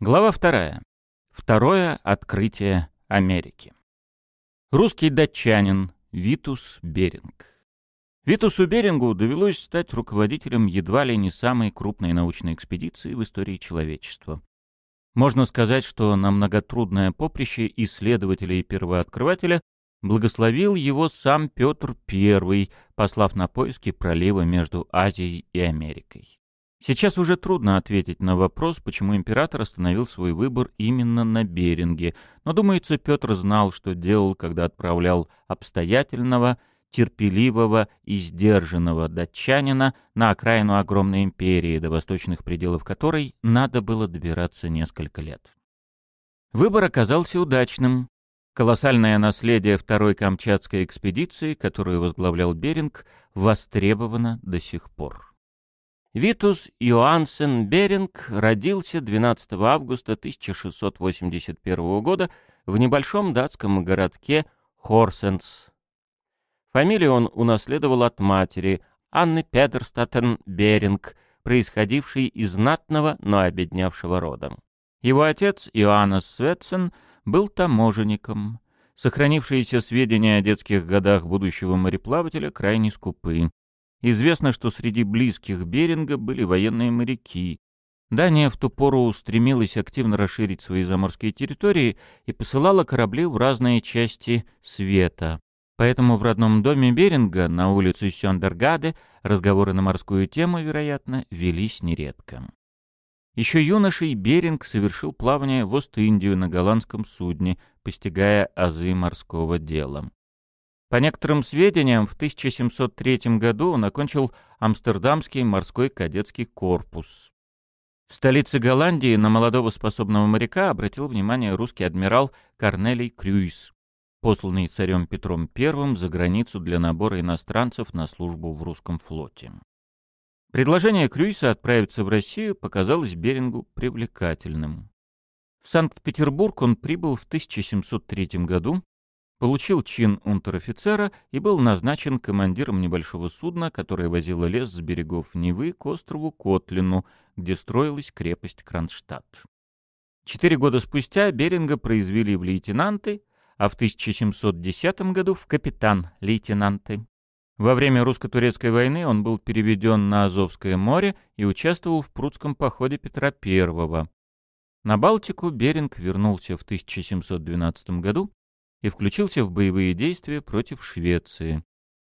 Глава вторая. Второе открытие Америки. Русский датчанин Витус Беринг. Витусу Берингу довелось стать руководителем едва ли не самой крупной научной экспедиции в истории человечества. Можно сказать, что на многотрудное поприще исследователя и первооткрывателя благословил его сам Петр I, послав на поиски пролива между Азией и Америкой. Сейчас уже трудно ответить на вопрос, почему император остановил свой выбор именно на Беринге, но, думается, Петр знал, что делал, когда отправлял обстоятельного, терпеливого и сдержанного датчанина на окраину огромной империи, до восточных пределов которой надо было добираться несколько лет. Выбор оказался удачным. Колоссальное наследие второй Камчатской экспедиции, которую возглавлял Беринг, востребовано до сих пор. Витус Йоансен Беринг родился 12 августа 1681 года в небольшом датском городке Хорсенс. Фамилию он унаследовал от матери, Анны Педерстаттен Беринг, происходившей из знатного, но обеднявшего рода. Его отец, Иоаннес Светсен, был таможенником. Сохранившиеся сведения о детских годах будущего мореплавателя крайне скупы. Известно, что среди близких Беринга были военные моряки. Дания в ту пору устремилась активно расширить свои заморские территории и посылала корабли в разные части света. Поэтому в родном доме Беринга на улице Сёндергаде разговоры на морскую тему, вероятно, велись нередко. Еще юношей Беринг совершил плавание в Ост-Индию на голландском судне, постигая азы морского дела. По некоторым сведениям, в 1703 году он окончил Амстердамский морской кадетский корпус. В столице Голландии на молодого способного моряка обратил внимание русский адмирал Корнелий Крюйс, посланный царем Петром I за границу для набора иностранцев на службу в русском флоте. Предложение Крюйса отправиться в Россию показалось Берингу привлекательным. В Санкт-Петербург он прибыл в 1703 году получил чин унтер-офицера и был назначен командиром небольшого судна, которое возило лес с берегов Невы к острову Котлину, где строилась крепость Кронштадт. Четыре года спустя Беринга произвели в лейтенанты, а в 1710 году в капитан-лейтенанты. Во время русско-турецкой войны он был переведен на Азовское море и участвовал в прудском походе Петра I. На Балтику Беринг вернулся в 1712 году и включился в боевые действия против Швеции.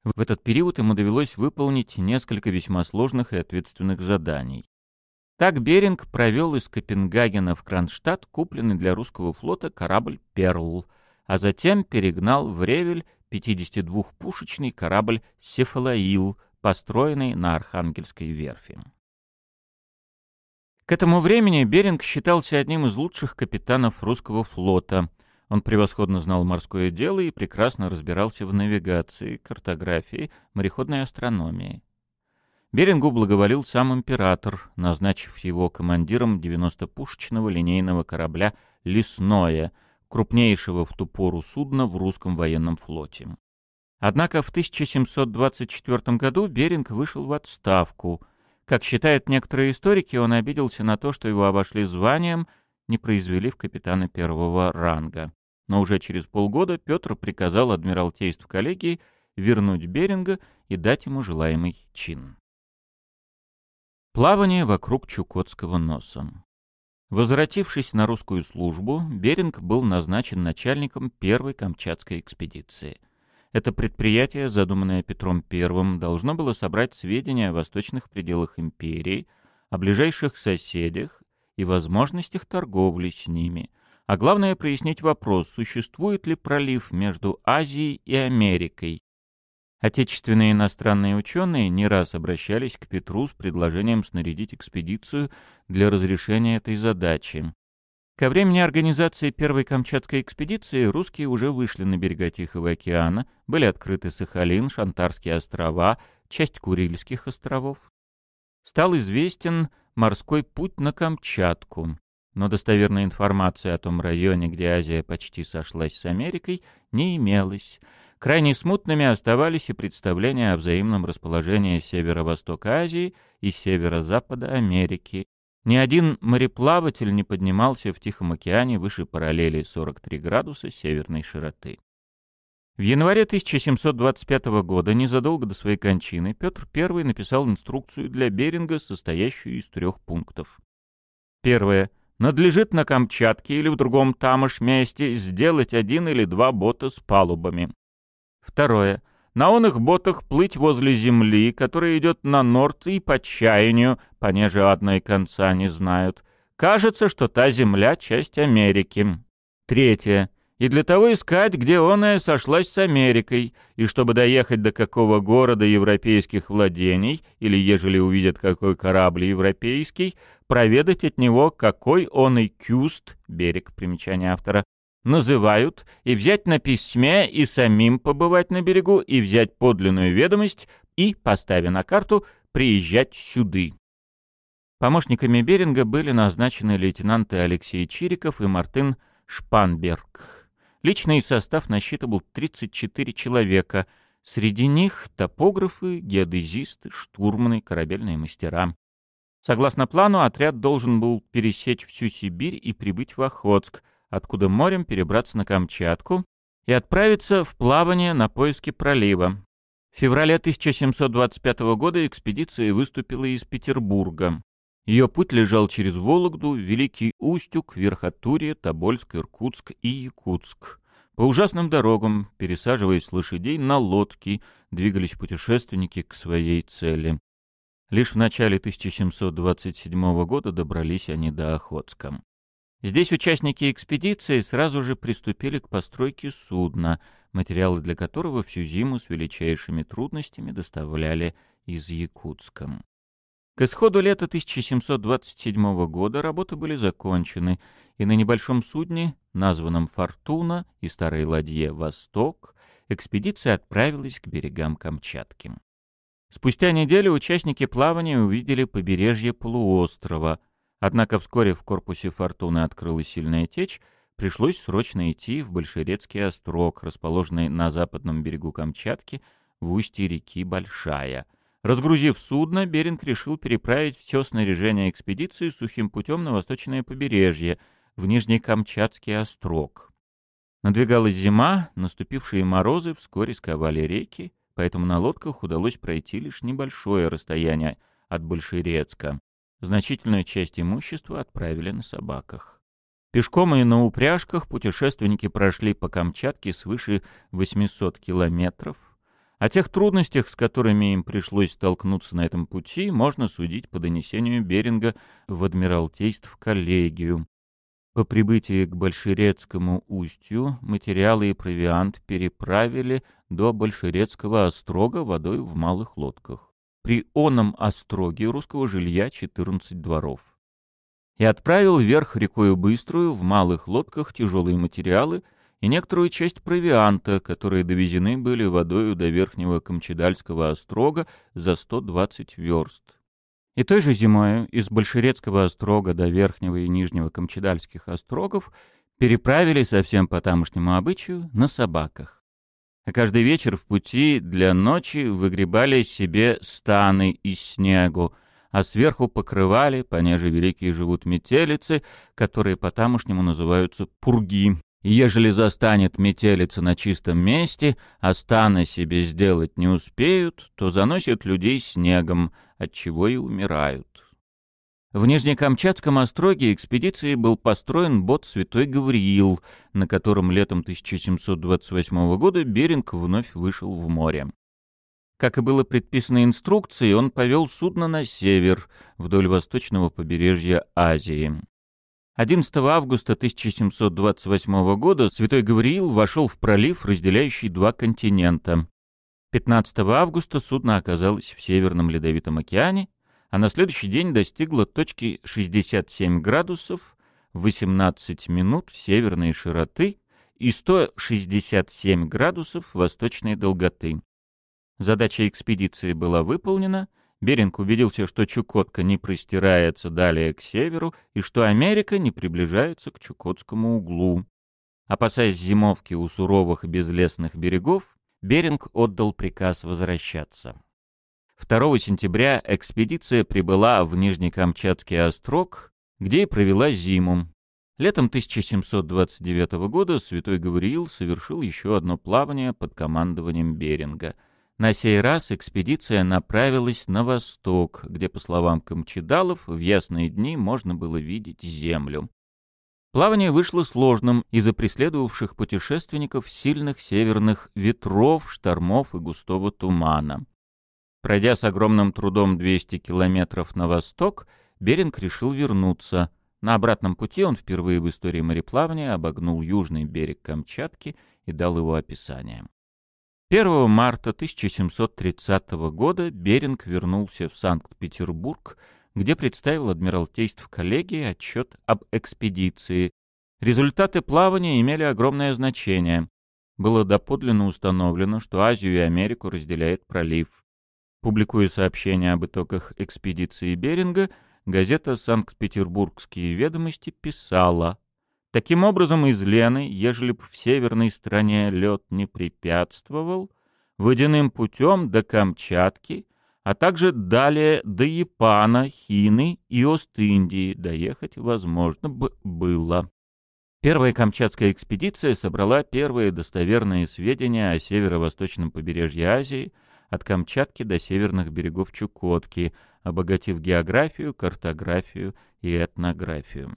В этот период ему довелось выполнить несколько весьма сложных и ответственных заданий. Так Беринг провел из Копенгагена в Кронштадт купленный для русского флота корабль «Перл», а затем перегнал в Ревель 52-пушечный корабль «Сефалаил», построенный на Архангельской верфи. К этому времени Беринг считался одним из лучших капитанов русского флота — он превосходно знал морское дело и прекрасно разбирался в навигации, картографии, мореходной астрономии. Берингу благоволил сам император, назначив его командиром 90-пушечного линейного корабля «Лесное», крупнейшего в ту пору судна в русском военном флоте. Однако в 1724 году Беринг вышел в отставку. Как считают некоторые историки, он обиделся на то, что его обошли званием, не произвели в капитана первого ранга но уже через полгода Петр приказал Адмиралтейству коллегии вернуть Беринга и дать ему желаемый чин. Плавание вокруг Чукотского носа. Возвратившись на русскую службу, Беринг был назначен начальником первой Камчатской экспедиции. Это предприятие, задуманное Петром I, должно было собрать сведения о восточных пределах империи, о ближайших соседях и возможностях торговли с ними – а главное прояснить вопрос, существует ли пролив между Азией и Америкой. Отечественные и иностранные ученые не раз обращались к Петру с предложением снарядить экспедицию для разрешения этой задачи. Ко времени организации первой Камчатской экспедиции русские уже вышли на берега Тихого океана, были открыты Сахалин, Шантарские острова, часть Курильских островов. Стал известен морской путь на Камчатку но достоверной информации о том районе, где Азия почти сошлась с Америкой, не имелось. Крайне смутными оставались и представления о взаимном расположении северо-востока Азии и северо-запада Америки. Ни один мореплаватель не поднимался в Тихом океане выше параллели 43 градуса северной широты. В январе 1725 года, незадолго до своей кончины, Петр I написал инструкцию для Беринга, состоящую из трех пунктов. Первое. Надлежит на Камчатке или в другом тамошь месте сделать один или два бота с палубами. Второе. На оных ботах плыть возле земли, которая идет на норд и по чаянию, понеже одной конца не знают. Кажется, что та земля — часть Америки. Третье. И для того искать, где оная сошлась с Америкой, и чтобы доехать до какого города европейских владений, или ежели увидят какой корабль европейский, проведать от него, какой он и кюст, берег примечания автора, называют, и взять на письме, и самим побывать на берегу, и взять подлинную ведомость, и, поставя на карту, приезжать сюды. Помощниками Беринга были назначены лейтенанты Алексей Чириков и Мартын Шпанберг. Личный состав насчитывал 34 человека, среди них топографы, геодезисты, штурманы, корабельные мастера. Согласно плану, отряд должен был пересечь всю Сибирь и прибыть в Охотск, откуда морем перебраться на Камчатку и отправиться в плавание на поиски пролива. В феврале 1725 года экспедиция выступила из Петербурга. Ее путь лежал через Вологду, Великий Устюг, Верхотурье, Тобольск, Иркутск и Якутск. По ужасным дорогам, пересаживаясь лошадей на лодки, двигались путешественники к своей цели. Лишь в начале 1727 года добрались они до Охотска. Здесь участники экспедиции сразу же приступили к постройке судна, материалы для которого всю зиму с величайшими трудностями доставляли из Якутска. К исходу лета 1727 года работы были закончены, и на небольшом судне, названном «Фортуна» и старой ладье «Восток», экспедиция отправилась к берегам Камчатки. Спустя неделю участники плавания увидели побережье полуострова — Однако вскоре в корпусе «Фортуны» открылась сильная течь, пришлось срочно идти в Большерецкий острог, расположенный на западном берегу Камчатки, в устье реки Большая. Разгрузив судно, Беринг решил переправить все снаряжение экспедиции сухим путем на восточное побережье, в Нижнекамчатский острог. Надвигалась зима, наступившие морозы вскоре сковали реки, поэтому на лодках удалось пройти лишь небольшое расстояние от Большерецка. Значительную часть имущества отправили на собаках. Пешком и на упряжках путешественники прошли по Камчатке свыше 800 километров. О тех трудностях, с которыми им пришлось столкнуться на этом пути, можно судить по донесению Беринга в Адмиралтейств коллегию. По прибытии к Большерецкому устью материалы и провиант переправили до Большерецкого острога водой в малых лодках при оном остроге русского жилья 14 дворов. И отправил вверх рекою Быструю в малых лодках тяжелые материалы и некоторую часть провианта, которые довезены были водою до верхнего Камчедальского острога за 120 верст. И той же зимою из Большерецкого острога до верхнего и нижнего Камчедальских острогов переправили совсем по тамошнему обычаю на собаках а каждый вечер в пути для ночи выгребали себе станы из снегу, а сверху покрывали, понеже великие живут метелицы, которые по-тамошнему называются пурги. И ежели застанет метелица на чистом месте, а станы себе сделать не успеют, то заносят людей снегом, отчего и умирают. В Нижнекамчатском остроге экспедиции был построен бот «Святой Гавриил», на котором летом 1728 года Беринг вновь вышел в море. Как и было предписано инструкцией, он повел судно на север, вдоль восточного побережья Азии. 11 августа 1728 года Святой Гавриил вошел в пролив, разделяющий два континента. 15 августа судно оказалось в Северном Ледовитом океане, а на следующий день достигла точки 67 градусов 18 минут северной широты и 167 градусов восточной долготы. Задача экспедиции была выполнена, Беринг убедился, что Чукотка не простирается далее к северу и что Америка не приближается к Чукотскому углу. Опасаясь зимовки у суровых безлесных берегов, Беринг отдал приказ возвращаться. 2 сентября экспедиция прибыла в Нижнекамчатский острог, где и провела зиму. Летом 1729 года святой Гавриил совершил еще одно плавание под командованием Беринга. На сей раз экспедиция направилась на восток, где, по словам Камчедалов, в ясные дни можно было видеть землю. Плавание вышло сложным из-за преследовавших путешественников сильных северных ветров, штормов и густого тумана. Пройдя с огромным трудом 200 километров на восток, Беринг решил вернуться. На обратном пути он впервые в истории мореплавания обогнул южный берег Камчатки и дал его описание. 1 марта 1730 года Беринг вернулся в Санкт-Петербург, где представил Адмиралтейств коллегии отчет об экспедиции. Результаты плавания имели огромное значение. Было доподлинно установлено, что Азию и Америку разделяет пролив. Публикуя сообщения об итогах экспедиции Беринга, газета «Санкт-Петербургские ведомости» писала Таким образом, из Лены, ежели б в северной стране лед не препятствовал, водяным путем до Камчатки а также далее до Япана, Хины и Ост-Индии доехать возможно бы было. Первая Камчатская экспедиция собрала первые достоверные сведения о северо-восточном побережье Азии, от Камчатки до северных берегов Чукотки, обогатив географию, картографию и этнографию.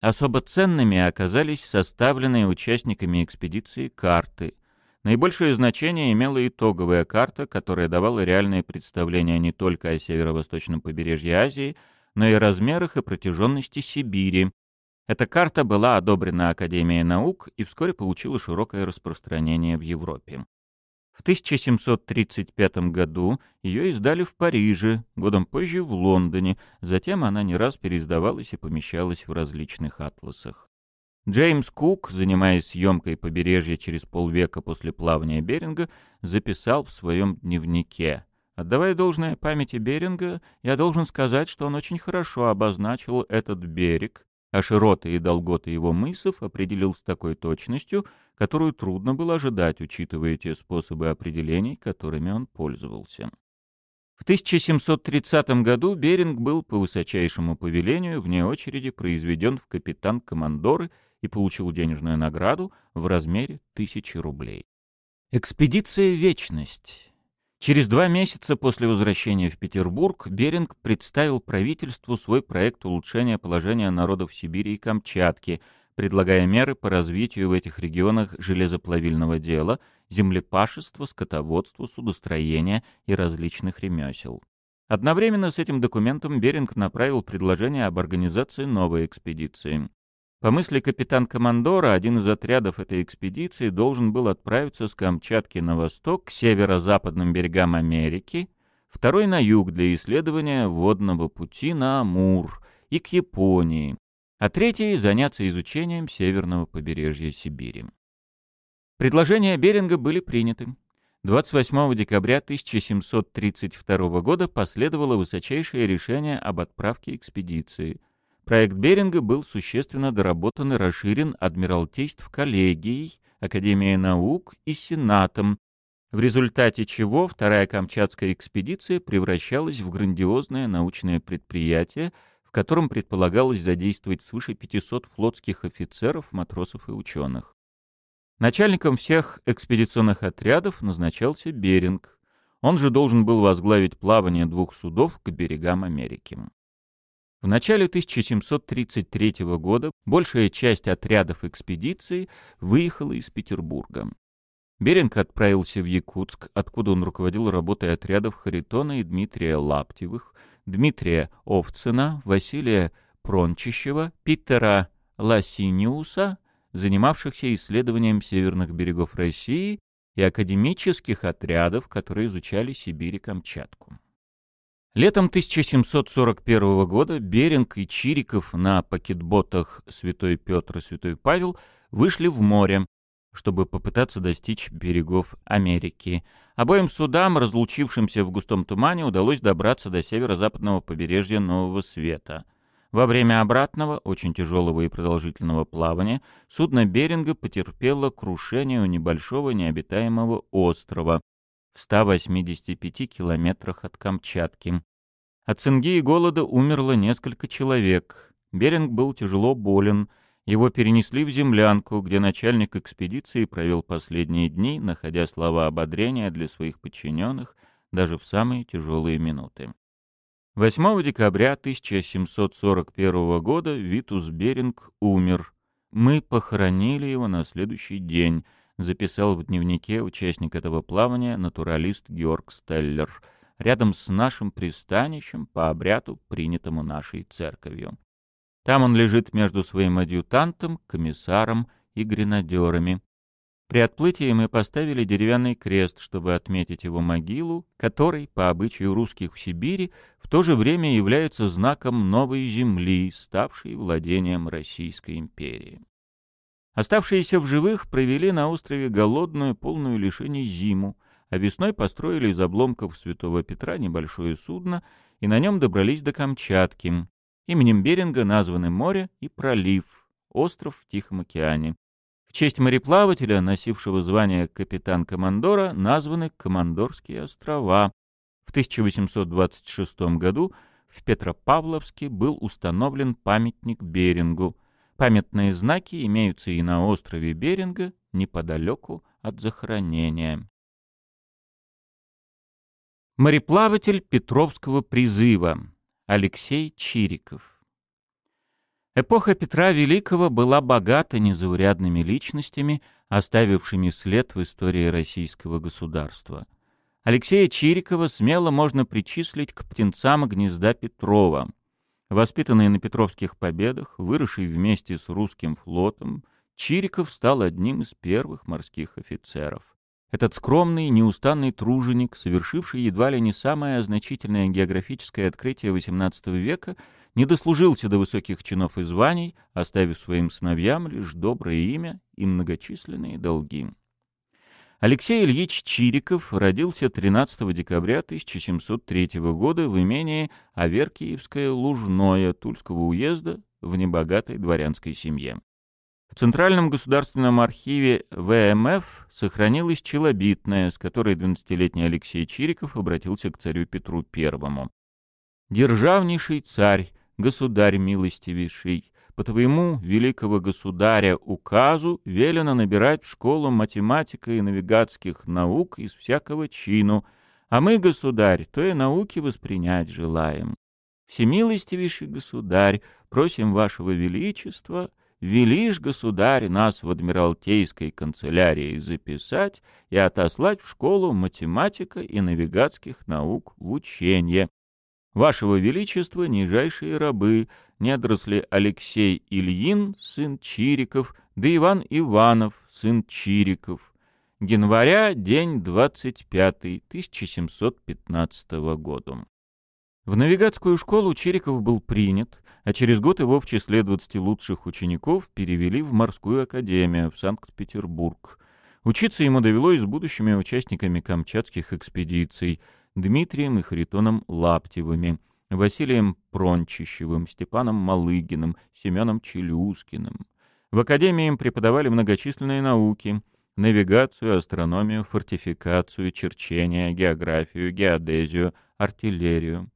Особо ценными оказались составленные участниками экспедиции карты – Наибольшее значение имела итоговая карта, которая давала реальное представление не только о северо-восточном побережье Азии, но и размерах и протяженности Сибири. Эта карта была одобрена Академией наук и вскоре получила широкое распространение в Европе. В 1735 году ее издали в Париже, годом позже в Лондоне, затем она не раз переиздавалась и помещалась в различных атласах. Джеймс Кук, занимаясь съемкой побережья через полвека после плавания Беринга, записал в своем дневнике. Отдавая должное памяти Беринга, я должен сказать, что он очень хорошо обозначил этот берег, а широты и долготы его мысов определил с такой точностью, которую трудно было ожидать, учитывая те способы определений, которыми он пользовался. В 1730 году Беринг был по высочайшему повелению вне очереди произведен в капитан-командоры и получил денежную награду в размере тысячи рублей. Экспедиция «Вечность». Через два месяца после возвращения в Петербург Беринг представил правительству свой проект улучшения положения народов Сибири и Камчатки, предлагая меры по развитию в этих регионах железоплавильного дела, землепашества, скотоводства, судостроения и различных ремесел. Одновременно с этим документом Беринг направил предложение об организации новой экспедиции. По мысли капитан-командора, один из отрядов этой экспедиции должен был отправиться с Камчатки на восток, к северо-западным берегам Америки, второй на юг для исследования водного пути на Амур и к Японии, а третий — заняться изучением северного побережья Сибири. Предложения Беринга были приняты. 28 декабря 1732 года последовало высочайшее решение об отправке экспедиции — Проект Беринга был существенно доработан и расширен Адмиралтейств коллегией, Академией наук и Сенатом, в результате чего вторая Камчатская экспедиция превращалась в грандиозное научное предприятие, в котором предполагалось задействовать свыше 500 флотских офицеров, матросов и ученых. Начальником всех экспедиционных отрядов назначался Беринг. Он же должен был возглавить плавание двух судов к берегам Америки. В начале 1733 года большая часть отрядов экспедиции выехала из Петербурга. Беринг отправился в Якутск, откуда он руководил работой отрядов Харитона и Дмитрия Лаптевых, Дмитрия Овцина, Василия Прончищева, Питера Ласиниуса, занимавшихся исследованием северных берегов России, и академических отрядов, которые изучали Сибирь и Камчатку. Летом 1741 года Беринг и Чириков на пакетботах «Святой Петр» и «Святой Павел» вышли в море, чтобы попытаться достичь берегов Америки. Обоим судам, разлучившимся в густом тумане, удалось добраться до северо-западного побережья Нового Света. Во время обратного, очень тяжелого и продолжительного плавания, судно Беринга потерпело крушение у небольшого необитаемого острова, в 185 километрах от Камчатки. От цинги и голода умерло несколько человек. Беринг был тяжело болен. Его перенесли в землянку, где начальник экспедиции провел последние дни, находя слова ободрения для своих подчиненных даже в самые тяжелые минуты. 8 декабря 1741 года Витус Беринг умер. Мы похоронили его на следующий день, записал в дневнике участник этого плавания натуралист Георг Стеллер — рядом с нашим пристанищем по обряду, принятому нашей церковью. Там он лежит между своим адъютантом, комиссаром и гренадерами. При отплытии мы поставили деревянный крест, чтобы отметить его могилу, который, по обычаю русских в Сибири, в то же время является знаком новой земли, ставшей владением Российской империи. Оставшиеся в живых провели на острове голодную, полную лишений зиму, а весной построили из обломков Святого Петра небольшое судно и на нем добрались до Камчатки. Именем Беринга названы море и пролив, остров в Тихом океане. В честь мореплавателя, носившего звание капитан-командора, названы Командорские острова. В 1826 году в Петропавловске был установлен памятник Берингу. Памятные знаки имеются и на острове Беринга, неподалеку от захоронения. Мореплаватель Петровского призыва Алексей Чириков Эпоха Петра Великого была богата незаурядными личностями, оставившими след в истории российского государства. Алексея Чирикова смело можно причислить к птенцам гнезда Петрова. Воспитанный на Петровских победах, выросший вместе с русским флотом, Чириков стал одним из первых морских офицеров. Этот скромный, неустанный труженик, совершивший едва ли не самое значительное географическое открытие XVIII века, не дослужился до высоких чинов и званий, оставив своим сыновьям лишь доброе имя и многочисленные долги. Алексей Ильич Чириков родился 13 декабря 1703 года в имении Аверкиевское Лужное Тульского уезда в небогатой дворянской семье. В Центральном государственном архиве ВМФ сохранилась челобитная, с которой 12-летний Алексей Чириков обратился к царю Петру I. «Державнейший царь, государь милостивейший, по твоему, великого государя, указу велено набирать в школу математика и навигатских наук из всякого чину, а мы, государь, то и науки воспринять желаем. Всемилостивейший государь, просим вашего величества — велишь, государь, нас в Адмиралтейской канцелярии записать и отослать в школу математика и навигатских наук в учение. Вашего Величества, нижайшие рабы, недоросли Алексей Ильин, сын Чириков, да Иван Иванов, сын Чириков. Января, день 25, 1715 года. В навигатскую школу Чириков был принят, а через год его в числе 20 лучших учеников перевели в морскую академию в Санкт-Петербург. Учиться ему довелось с будущими участниками камчатских экспедиций Дмитрием и Харитоном Лаптевыми, Василием Прончищевым, Степаном Малыгиным, Семеном Челюскиным. В академии им преподавали многочисленные науки — навигацию, астрономию, фортификацию, черчение, географию, геодезию, артиллерию.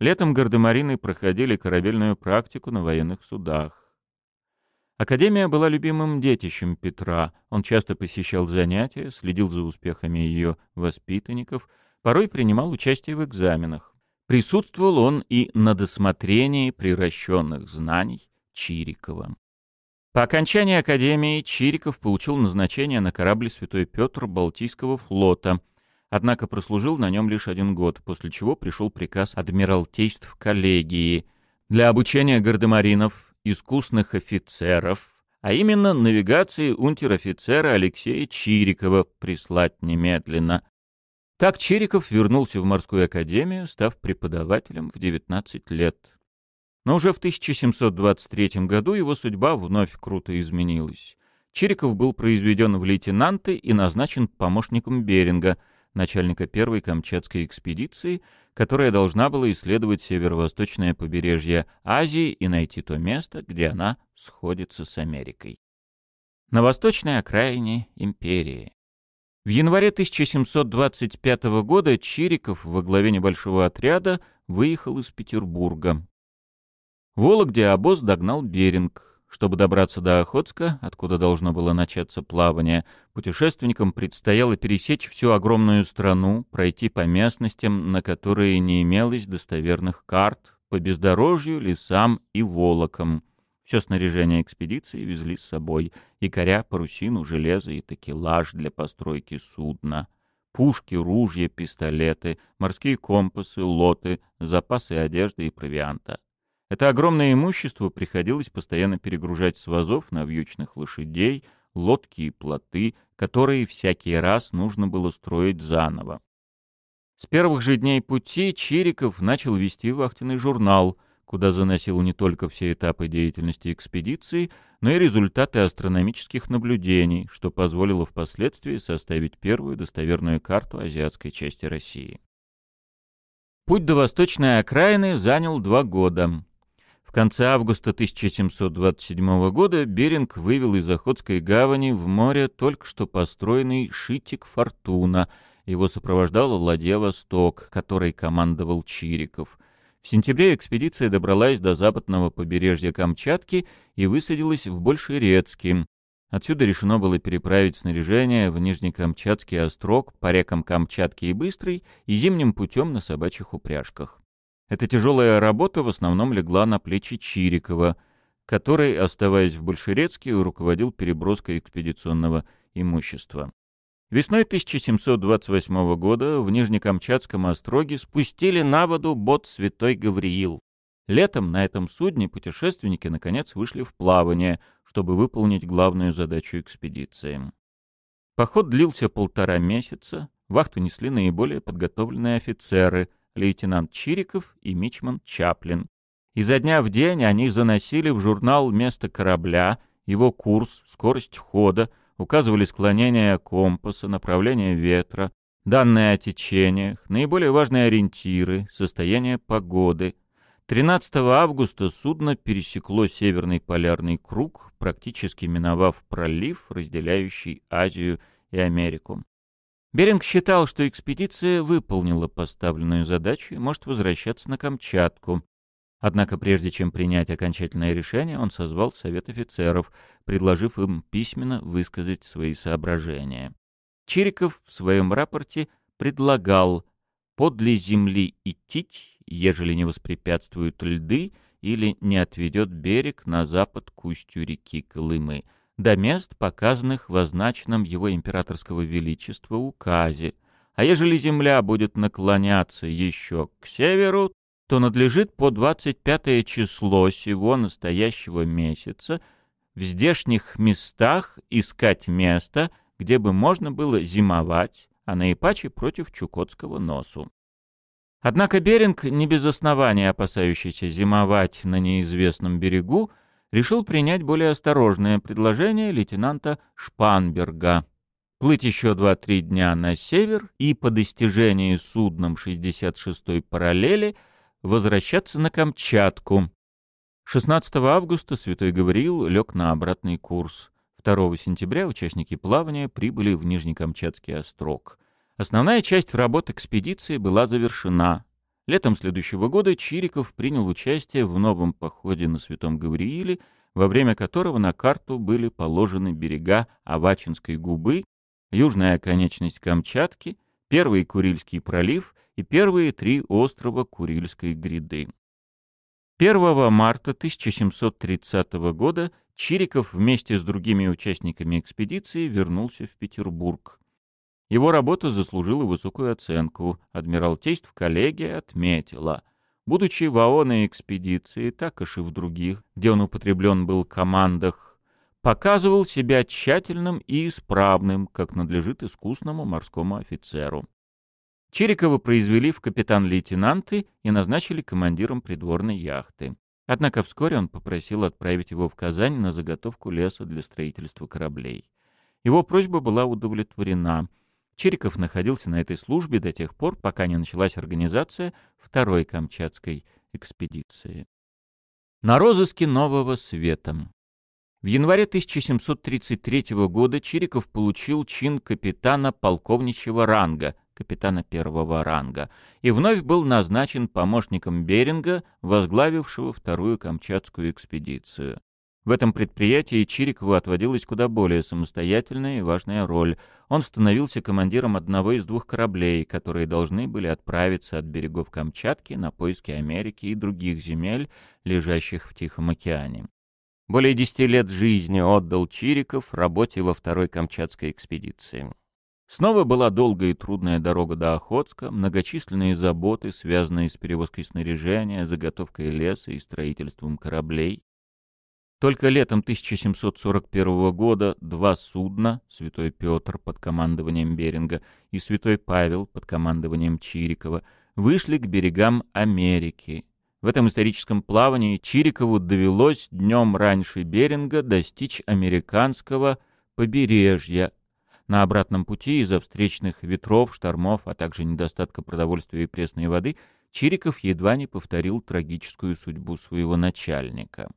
Летом гардемарины проходили корабельную практику на военных судах. Академия была любимым детищем Петра. Он часто посещал занятия, следил за успехами ее воспитанников, порой принимал участие в экзаменах. Присутствовал он и на досмотрении приращенных знаний Чирикова. По окончании Академии Чириков получил назначение на корабль «Святой Петр» Балтийского флота — однако прослужил на нем лишь один год, после чего пришел приказ адмиралтейств коллегии для обучения гардемаринов, искусных офицеров, а именно навигации унтер-офицера Алексея Чирикова прислать немедленно. Так Чириков вернулся в морскую академию, став преподавателем в 19 лет. Но уже в 1723 году его судьба вновь круто изменилась. Чириков был произведен в лейтенанты и назначен помощником Беринга — начальника первой Камчатской экспедиции, которая должна была исследовать северо-восточное побережье Азии и найти то место, где она сходится с Америкой. На восточной окраине империи. В январе 1725 года Чириков во главе небольшого отряда выехал из Петербурга. В Вологде обоз догнал Беринг. Чтобы добраться до Охотска, откуда должно было начаться плавание, путешественникам предстояло пересечь всю огромную страну, пройти по местностям, на которые не имелось достоверных карт, по бездорожью, лесам и волокам. Все снаряжение экспедиции везли с собой — якоря, парусину, железо и такелаж для постройки судна. Пушки, ружья, пистолеты, морские компасы, лоты, запасы одежды и провианта. Это огромное имущество приходилось постоянно перегружать с вазов на вьючных лошадей, лодки и плоты, которые всякий раз нужно было строить заново. С первых же дней пути Чириков начал вести вахтенный журнал, куда заносил не только все этапы деятельности экспедиции, но и результаты астрономических наблюдений, что позволило впоследствии составить первую достоверную карту азиатской части России. Путь до восточной окраины занял два года конце августа 1727 года Беринг вывел из Охотской гавани в море только что построенный шитик «Фортуна». Его сопровождала ладья «Восток», которой командовал Чириков. В сентябре экспедиция добралась до западного побережья Камчатки и высадилась в Большерецке. Отсюда решено было переправить снаряжение в Нижнекамчатский острог по рекам Камчатки и Быстрый и зимним путем на собачьих упряжках. Эта тяжелая работа в основном легла на плечи Чирикова, который, оставаясь в Большерецке, руководил переброской экспедиционного имущества. Весной 1728 года в Нижнекамчатском остроге спустили на воду бот «Святой Гавриил». Летом на этом судне путешественники наконец вышли в плавание, чтобы выполнить главную задачу экспедиции. Поход длился полтора месяца, вахту несли наиболее подготовленные офицеры — лейтенант Чириков и мичман Чаплин. Изо дня в день они заносили в журнал место корабля, его курс, скорость хода, указывали склонение компаса, направление ветра, данные о течениях, наиболее важные ориентиры, состояние погоды. 13 августа судно пересекло Северный полярный круг, практически миновав пролив, разделяющий Азию и Америку. Беринг считал, что экспедиция выполнила поставленную задачу и может возвращаться на Камчатку. Однако прежде чем принять окончательное решение, он созвал совет офицеров, предложив им письменно высказать свои соображения. Чириков в своем рапорте предлагал подле земли идти, ежели не воспрепятствуют льды или не отведет берег на запад к устью реки Колымы — до мест, показанных в означенном его императорского величества указе, а ежели земля будет наклоняться еще к северу, то надлежит по 25 число сего настоящего месяца в здешних местах искать место, где бы можно было зимовать, а наипаче против Чукотского носу. Однако Беринг, не без основания опасающийся зимовать на неизвестном берегу, решил принять более осторожное предложение лейтенанта Шпанберга. Плыть еще 2-3 дня на север и по достижении судном 66-й параллели возвращаться на Камчатку. 16 августа Святой Гавриил лег на обратный курс. 2 сентября участники плавания прибыли в Нижнекамчатский острог. Основная часть работ экспедиции была завершена. Летом следующего года Чириков принял участие в новом походе на Святом Гаврииле, во время которого на карту были положены берега Авачинской губы, южная оконечность Камчатки, Первый Курильский пролив и первые три острова Курильской гряды. 1 марта 1730 года Чириков вместе с другими участниками экспедиции вернулся в Петербург. Его работа заслужила высокую оценку. Адмиралтейств коллегия отметила. Будучи в ООН экспедиции, так и в других, где он употреблен был в командах, показывал себя тщательным и исправным, как надлежит искусному морскому офицеру. Черикова произвели в капитан-лейтенанты и назначили командиром придворной яхты. Однако вскоре он попросил отправить его в Казань на заготовку леса для строительства кораблей. Его просьба была удовлетворена — Чириков находился на этой службе до тех пор, пока не началась организация второй Камчатской экспедиции. На розыске нового света. В январе 1733 года Чириков получил чин капитана полковничьего ранга, капитана первого ранга, и вновь был назначен помощником Беринга, возглавившего вторую Камчатскую экспедицию. В этом предприятии Чирикову отводилась куда более самостоятельная и важная роль. Он становился командиром одного из двух кораблей, которые должны были отправиться от берегов Камчатки на поиски Америки и других земель, лежащих в Тихом океане. Более десяти лет жизни отдал Чириков работе во второй Камчатской экспедиции. Снова была долгая и трудная дорога до Охотска, многочисленные заботы, связанные с перевозкой снаряжения, заготовкой леса и строительством кораблей. Только летом 1741 года два судна, Святой Петр под командованием Беринга и Святой Павел под командованием Чирикова, вышли к берегам Америки, в этом историческом плавании Чирикову довелось днем раньше Беринга достичь американского побережья. На обратном пути из-за встречных ветров, штормов, а также недостатка продовольствия и пресной воды Чириков едва не повторил трагическую судьбу своего начальника.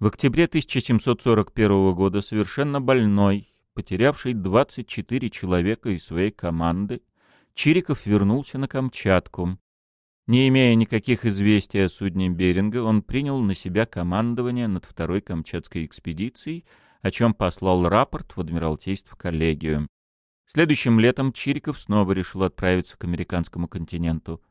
В октябре 1741 года совершенно больной, потерявший 24 человека из своей команды, Чириков вернулся на Камчатку. Не имея никаких известий о судне Беринга, он принял на себя командование над второй Камчатской экспедицией, о чем послал рапорт в Адмиралтейство коллегию. Следующим летом Чириков снова решил отправиться к американскому континенту.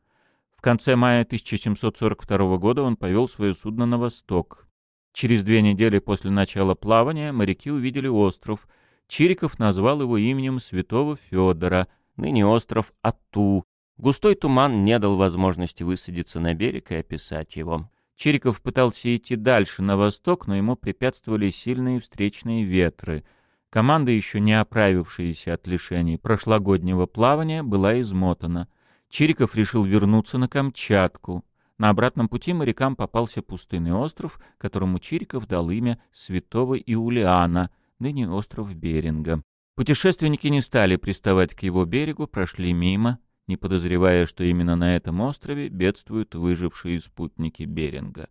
В конце мая 1742 года он повел свое судно на восток. Через две недели после начала плавания моряки увидели остров. Чириков назвал его именем святого Федора, ныне остров Ату, Густой туман не дал возможности высадиться на берег и описать его. Чириков пытался идти дальше, на восток, но ему препятствовали сильные встречные ветры. Команда, еще не оправившаяся от лишений прошлогоднего плавания, была измотана. Чириков решил вернуться на Камчатку. На обратном пути морякам попался пустынный остров, которому Чириков дал имя Святого Иулиана, ныне остров Беринга. Путешественники не стали приставать к его берегу, прошли мимо — не подозревая, что именно на этом острове бедствуют выжившие спутники Беринга.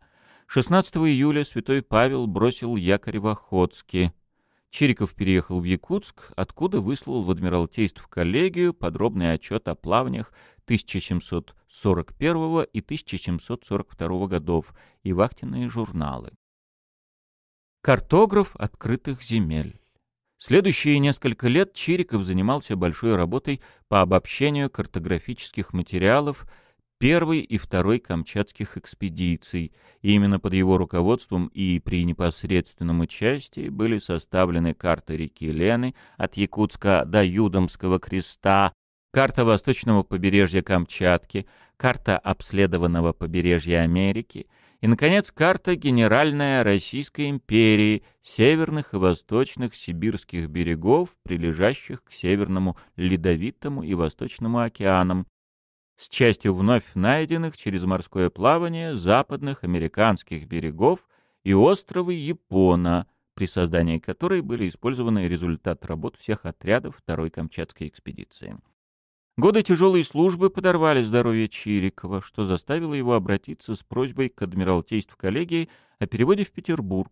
16 июля святой Павел бросил якорь в Охотске. Чириков переехал в Якутск, откуда выслал в Адмиралтейство коллегию подробный отчет о плаваниях 1741 и 1742 годов и вахтенные журналы. Картограф открытых земель Следующие несколько лет Чириков занимался большой работой по обобщению картографических материалов первой и второй камчатских экспедиций, и именно под его руководством и при непосредственном участии были составлены карты реки Лены от Якутска до Юдомского креста, карта восточного побережья Камчатки, карта обследованного побережья Америки — и, наконец, карта генеральная Российской империи, северных и восточных сибирских берегов, прилежащих к Северному Ледовитому и Восточному океанам, с частью вновь найденных через морское плавание западных американских берегов и острова Япона, при создании которой были использованы результаты работ всех отрядов Второй Камчатской экспедиции. Годы тяжелой службы подорвали здоровье Чирикова, что заставило его обратиться с просьбой к Адмиралтейству коллегии о переводе в Петербург.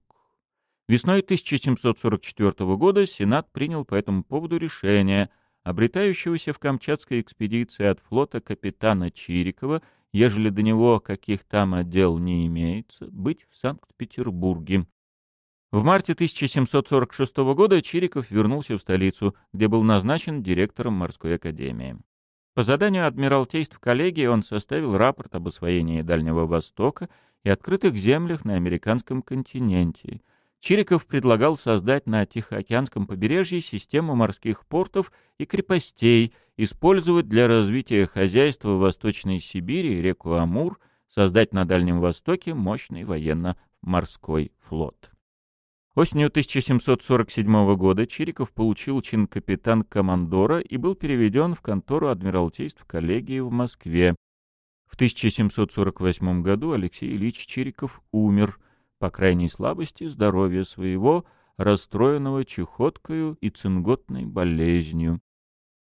Весной 1744 года Сенат принял по этому поводу решение, обретающегося в Камчатской экспедиции от флота капитана Чирикова, ежели до него каких там отдел не имеется, быть в Санкт-Петербурге. В марте 1746 года Чириков вернулся в столицу, где был назначен директором морской академии. По заданию Адмиралтейств коллегии он составил рапорт об освоении Дальнего Востока и открытых землях на американском континенте. Чириков предлагал создать на Тихоокеанском побережье систему морских портов и крепостей, использовать для развития хозяйства Восточной Сибири реку Амур, создать на Дальнем Востоке мощный военно-морской флот. Осенью 1747 года Чириков получил чин капитан-командора и был переведен в контору Адмиралтейств коллегии в Москве. В 1748 году Алексей Ильич Чириков умер по крайней слабости здоровья своего, расстроенного чехоткою и цинготной болезнью.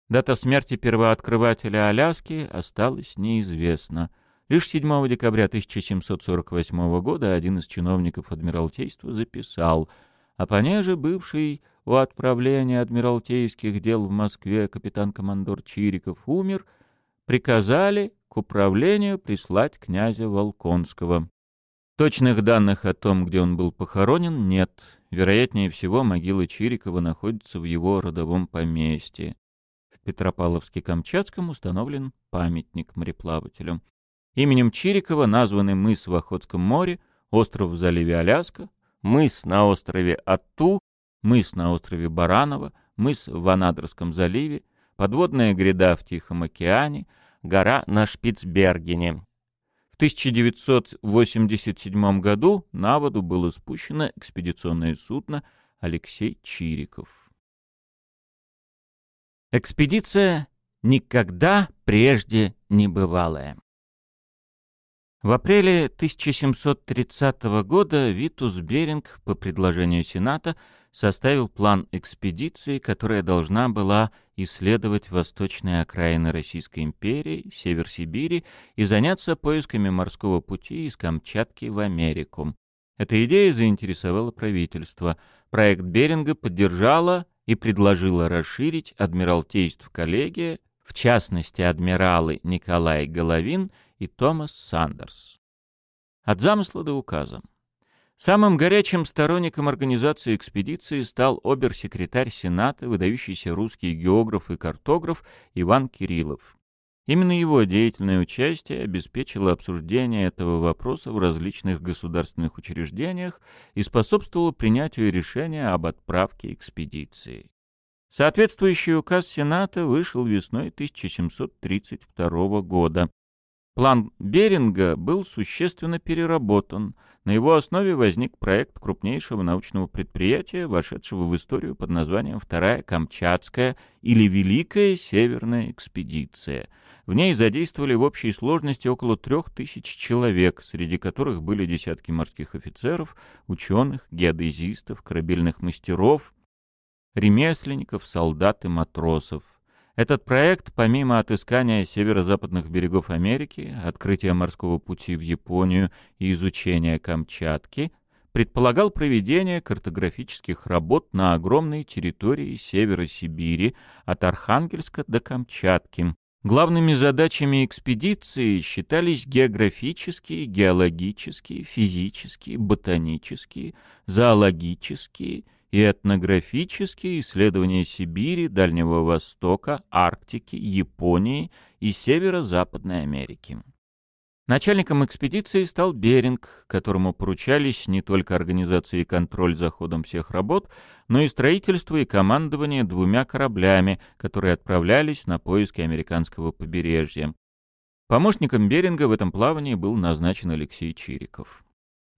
Дата смерти первооткрывателя Аляски осталась неизвестна. Лишь 7 декабря 1748 года один из чиновников Адмиралтейства записал а понеже бывший у отправления адмиралтейских дел в Москве капитан-командор Чириков умер, приказали к управлению прислать князя Волконского. Точных данных о том, где он был похоронен, нет. Вероятнее всего, могила Чирикова находится в его родовом поместье. В Петропавловске-Камчатском установлен памятник мореплавателю. Именем Чирикова названы мыс в Охотском море, остров в заливе Аляска, мыс на острове Атту, мыс на острове Бараново, мыс в Анадырском заливе, подводная гряда в Тихом океане, гора на Шпицбергене. В 1987 году на воду было спущено экспедиционное судно «Алексей Чириков». Экспедиция никогда прежде не бывалая. В апреле 1730 года Витус Беринг по предложению Сената составил план экспедиции, которая должна была исследовать восточные окраины Российской империи, север Сибири и заняться поисками морского пути из Камчатки в Америку. Эта идея заинтересовала правительство. Проект Беринга поддержала и предложила расширить адмиралтейство коллегия, в частности адмиралы Николай Головин и Томас Сандерс. От замысла до указа. Самым горячим сторонником организации экспедиции стал обер-секретарь Сената, выдающийся русский географ и картограф Иван Кириллов. Именно его деятельное участие обеспечило обсуждение этого вопроса в различных государственных учреждениях и способствовало принятию решения об отправке экспедиции. Соответствующий указ Сената вышел весной 1732 года. План Беринга был существенно переработан. На его основе возник проект крупнейшего научного предприятия, вошедшего в историю под названием Вторая Камчатская или Великая Северная экспедиция. В ней задействовали в общей сложности около трех тысяч человек, среди которых были десятки морских офицеров, ученых, геодезистов, корабельных мастеров, ремесленников, солдат и матросов. Этот проект, помимо отыскания северо-западных берегов Америки, открытия морского пути в Японию и изучения Камчатки, предполагал проведение картографических работ на огромной территории севера Сибири от Архангельска до Камчатки. Главными задачами экспедиции считались географические, геологические, физические, ботанические, зоологические и этнографические исследования Сибири, Дальнего Востока, Арктики, Японии и Северо-Западной Америки. Начальником экспедиции стал Беринг, которому поручались не только организация и контроль за ходом всех работ, но и строительство и командование двумя кораблями, которые отправлялись на поиски американского побережья. Помощником Беринга в этом плавании был назначен Алексей Чириков.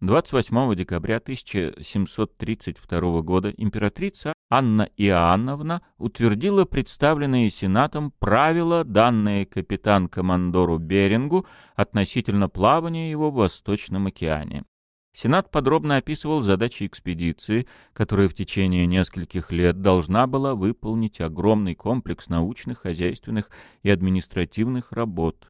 28 декабря 1732 года императрица Анна Иоанновна утвердила представленные Сенатом правила, данные капитан-командору Берингу относительно плавания его в Восточном океане. Сенат подробно описывал задачи экспедиции, которая в течение нескольких лет должна была выполнить огромный комплекс научных, хозяйственных и административных работ.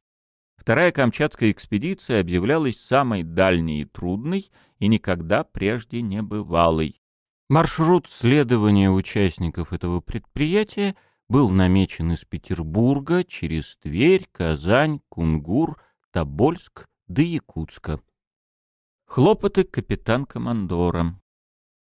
Вторая Камчатская экспедиция объявлялась самой дальней и трудной и никогда прежде не бывалой. Маршрут следования участников этого предприятия был намечен из Петербурга через Тверь, Казань, Кунгур, Тобольск до Якутска. Хлопоты капитан-командора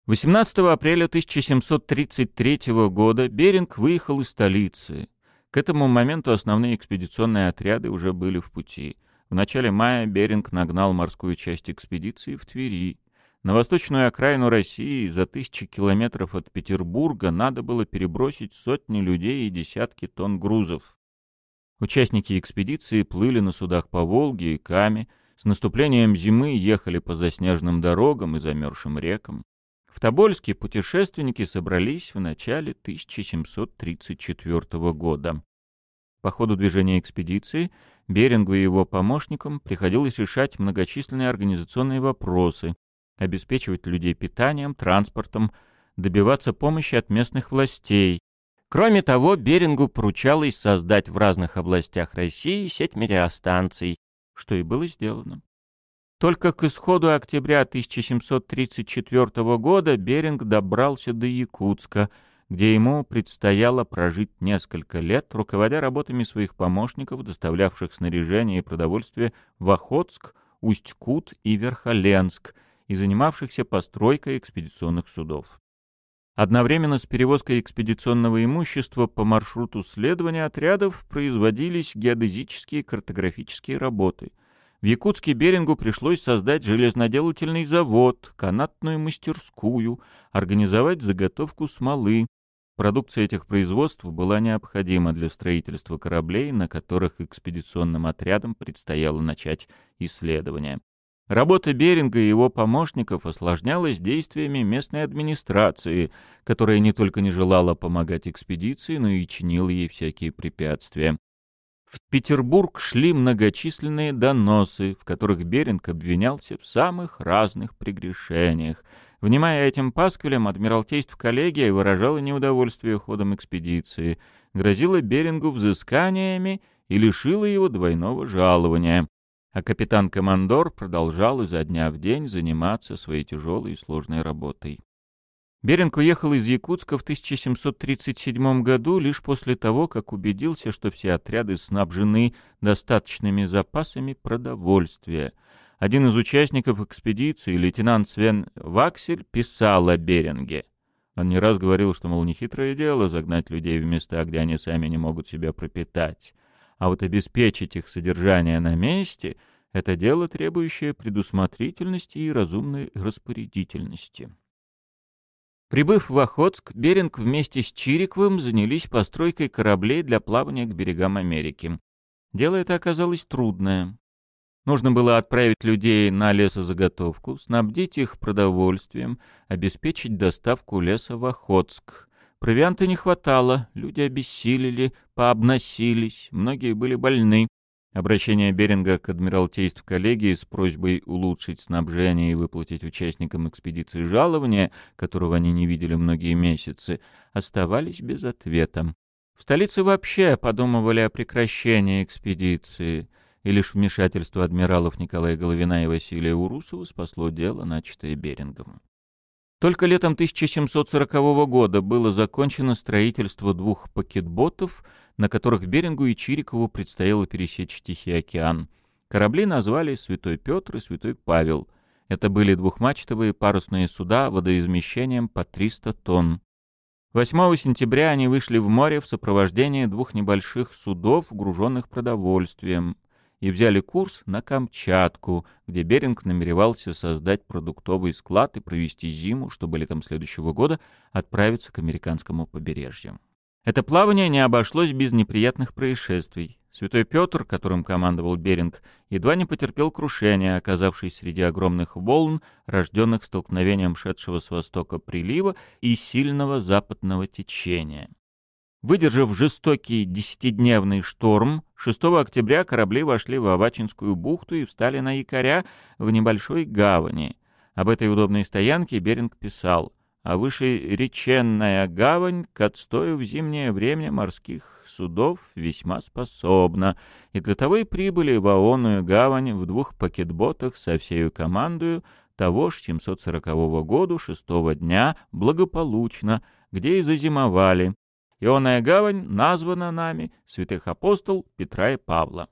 18 апреля 1733 года Беринг выехал из столицы. К этому моменту основные экспедиционные отряды уже были в пути. В начале мая Беринг нагнал морскую часть экспедиции в Твери. На восточную окраину России за тысячи километров от Петербурга надо было перебросить сотни людей и десятки тонн грузов. Участники экспедиции плыли на судах по Волге и Каме, с наступлением зимы ехали по заснеженным дорогам и замерзшим рекам. В Тобольске путешественники собрались в начале 1734 года. По ходу движения экспедиции Берингу и его помощникам приходилось решать многочисленные организационные вопросы, обеспечивать людей питанием, транспортом, добиваться помощи от местных властей. Кроме того, Берингу поручалось создать в разных областях России сеть метеостанций, что и было сделано. Только к исходу октября 1734 года Беринг добрался до Якутска, где ему предстояло прожить несколько лет, руководя работами своих помощников, доставлявших снаряжение и продовольствие в Охотск, Усть-Кут и Верхоленск, и занимавшихся постройкой экспедиционных судов. Одновременно с перевозкой экспедиционного имущества по маршруту следования отрядов производились геодезические картографические работы — в Якутске Берингу пришлось создать железноделательный завод, канатную мастерскую, организовать заготовку смолы. Продукция этих производств была необходима для строительства кораблей, на которых экспедиционным отрядам предстояло начать исследования. Работа Беринга и его помощников осложнялась действиями местной администрации, которая не только не желала помогать экспедиции, но и чинила ей всякие препятствия. В Петербург шли многочисленные доносы, в которых Беринг обвинялся в самых разных прегрешениях. Внимая этим пасквилям, адмиралтейств коллегия выражала неудовольствие ходом экспедиции, грозила Берингу взысканиями и лишила его двойного жалования. А капитан-командор продолжал изо дня в день заниматься своей тяжелой и сложной работой. Беринг уехал из Якутска в 1737 году лишь после того, как убедился, что все отряды снабжены достаточными запасами продовольствия. Один из участников экспедиции, лейтенант Свен Ваксель, писал о Беринге. Он не раз говорил, что, мол, нехитрое дело загнать людей в места, где они сами не могут себя пропитать. А вот обеспечить их содержание на месте — это дело, требующее предусмотрительности и разумной распорядительности. Прибыв в Охотск, Беринг вместе с Чириковым занялись постройкой кораблей для плавания к берегам Америки. Дело это оказалось трудное. Нужно было отправить людей на лесозаготовку, снабдить их продовольствием, обеспечить доставку леса в Охотск. Провианта не хватало, люди обессилели, пообносились, многие были больны. Обращение Беринга к Адмиралтейств коллегии с просьбой улучшить снабжение и выплатить участникам экспедиции жалования, которого они не видели многие месяцы, оставались без ответа. В столице вообще подумывали о прекращении экспедиции, и лишь вмешательство адмиралов Николая Головина и Василия Урусова спасло дело, начатое Берингом. Только летом 1740 года было закончено строительство двух пакетботов — на которых Берингу и Чирикову предстояло пересечь Тихий океан. Корабли назвали «Святой Петр» и «Святой Павел». Это были двухмачтовые парусные суда водоизмещением по 300 тонн. 8 сентября они вышли в море в сопровождении двух небольших судов, груженных продовольствием, и взяли курс на Камчатку, где Беринг намеревался создать продуктовый склад и провести зиму, чтобы летом следующего года отправиться к американскому побережью. Это плавание не обошлось без неприятных происшествий. Святой Петр, которым командовал Беринг, едва не потерпел крушения, оказавшись среди огромных волн, рожденных столкновением шедшего с востока прилива и сильного западного течения. Выдержав жестокий десятидневный шторм, 6 октября корабли вошли в Авачинскую бухту и встали на якоря в небольшой гавани. Об этой удобной стоянке Беринг писал — а выше реченная гавань к отстою в зимнее время морских судов весьма способна, и для того и прибыли в Аонную гавань в двух пакетботах со всею командою того ж 740 года шестого дня благополучно, где и зазимовали. Ионная гавань названа нами святых апостол Петра и Павла.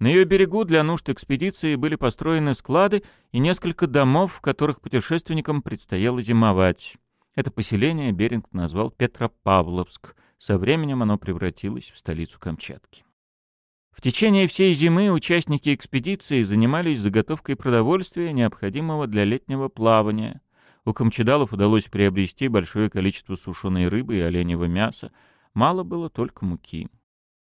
На ее берегу для нужд экспедиции были построены склады и несколько домов, в которых путешественникам предстояло зимовать. Это поселение Беринг назвал Петропавловск. Со временем оно превратилось в столицу Камчатки. В течение всей зимы участники экспедиции занимались заготовкой продовольствия, необходимого для летнего плавания. У камчедалов удалось приобрести большое количество сушеной рыбы и оленевого мяса. Мало было только муки.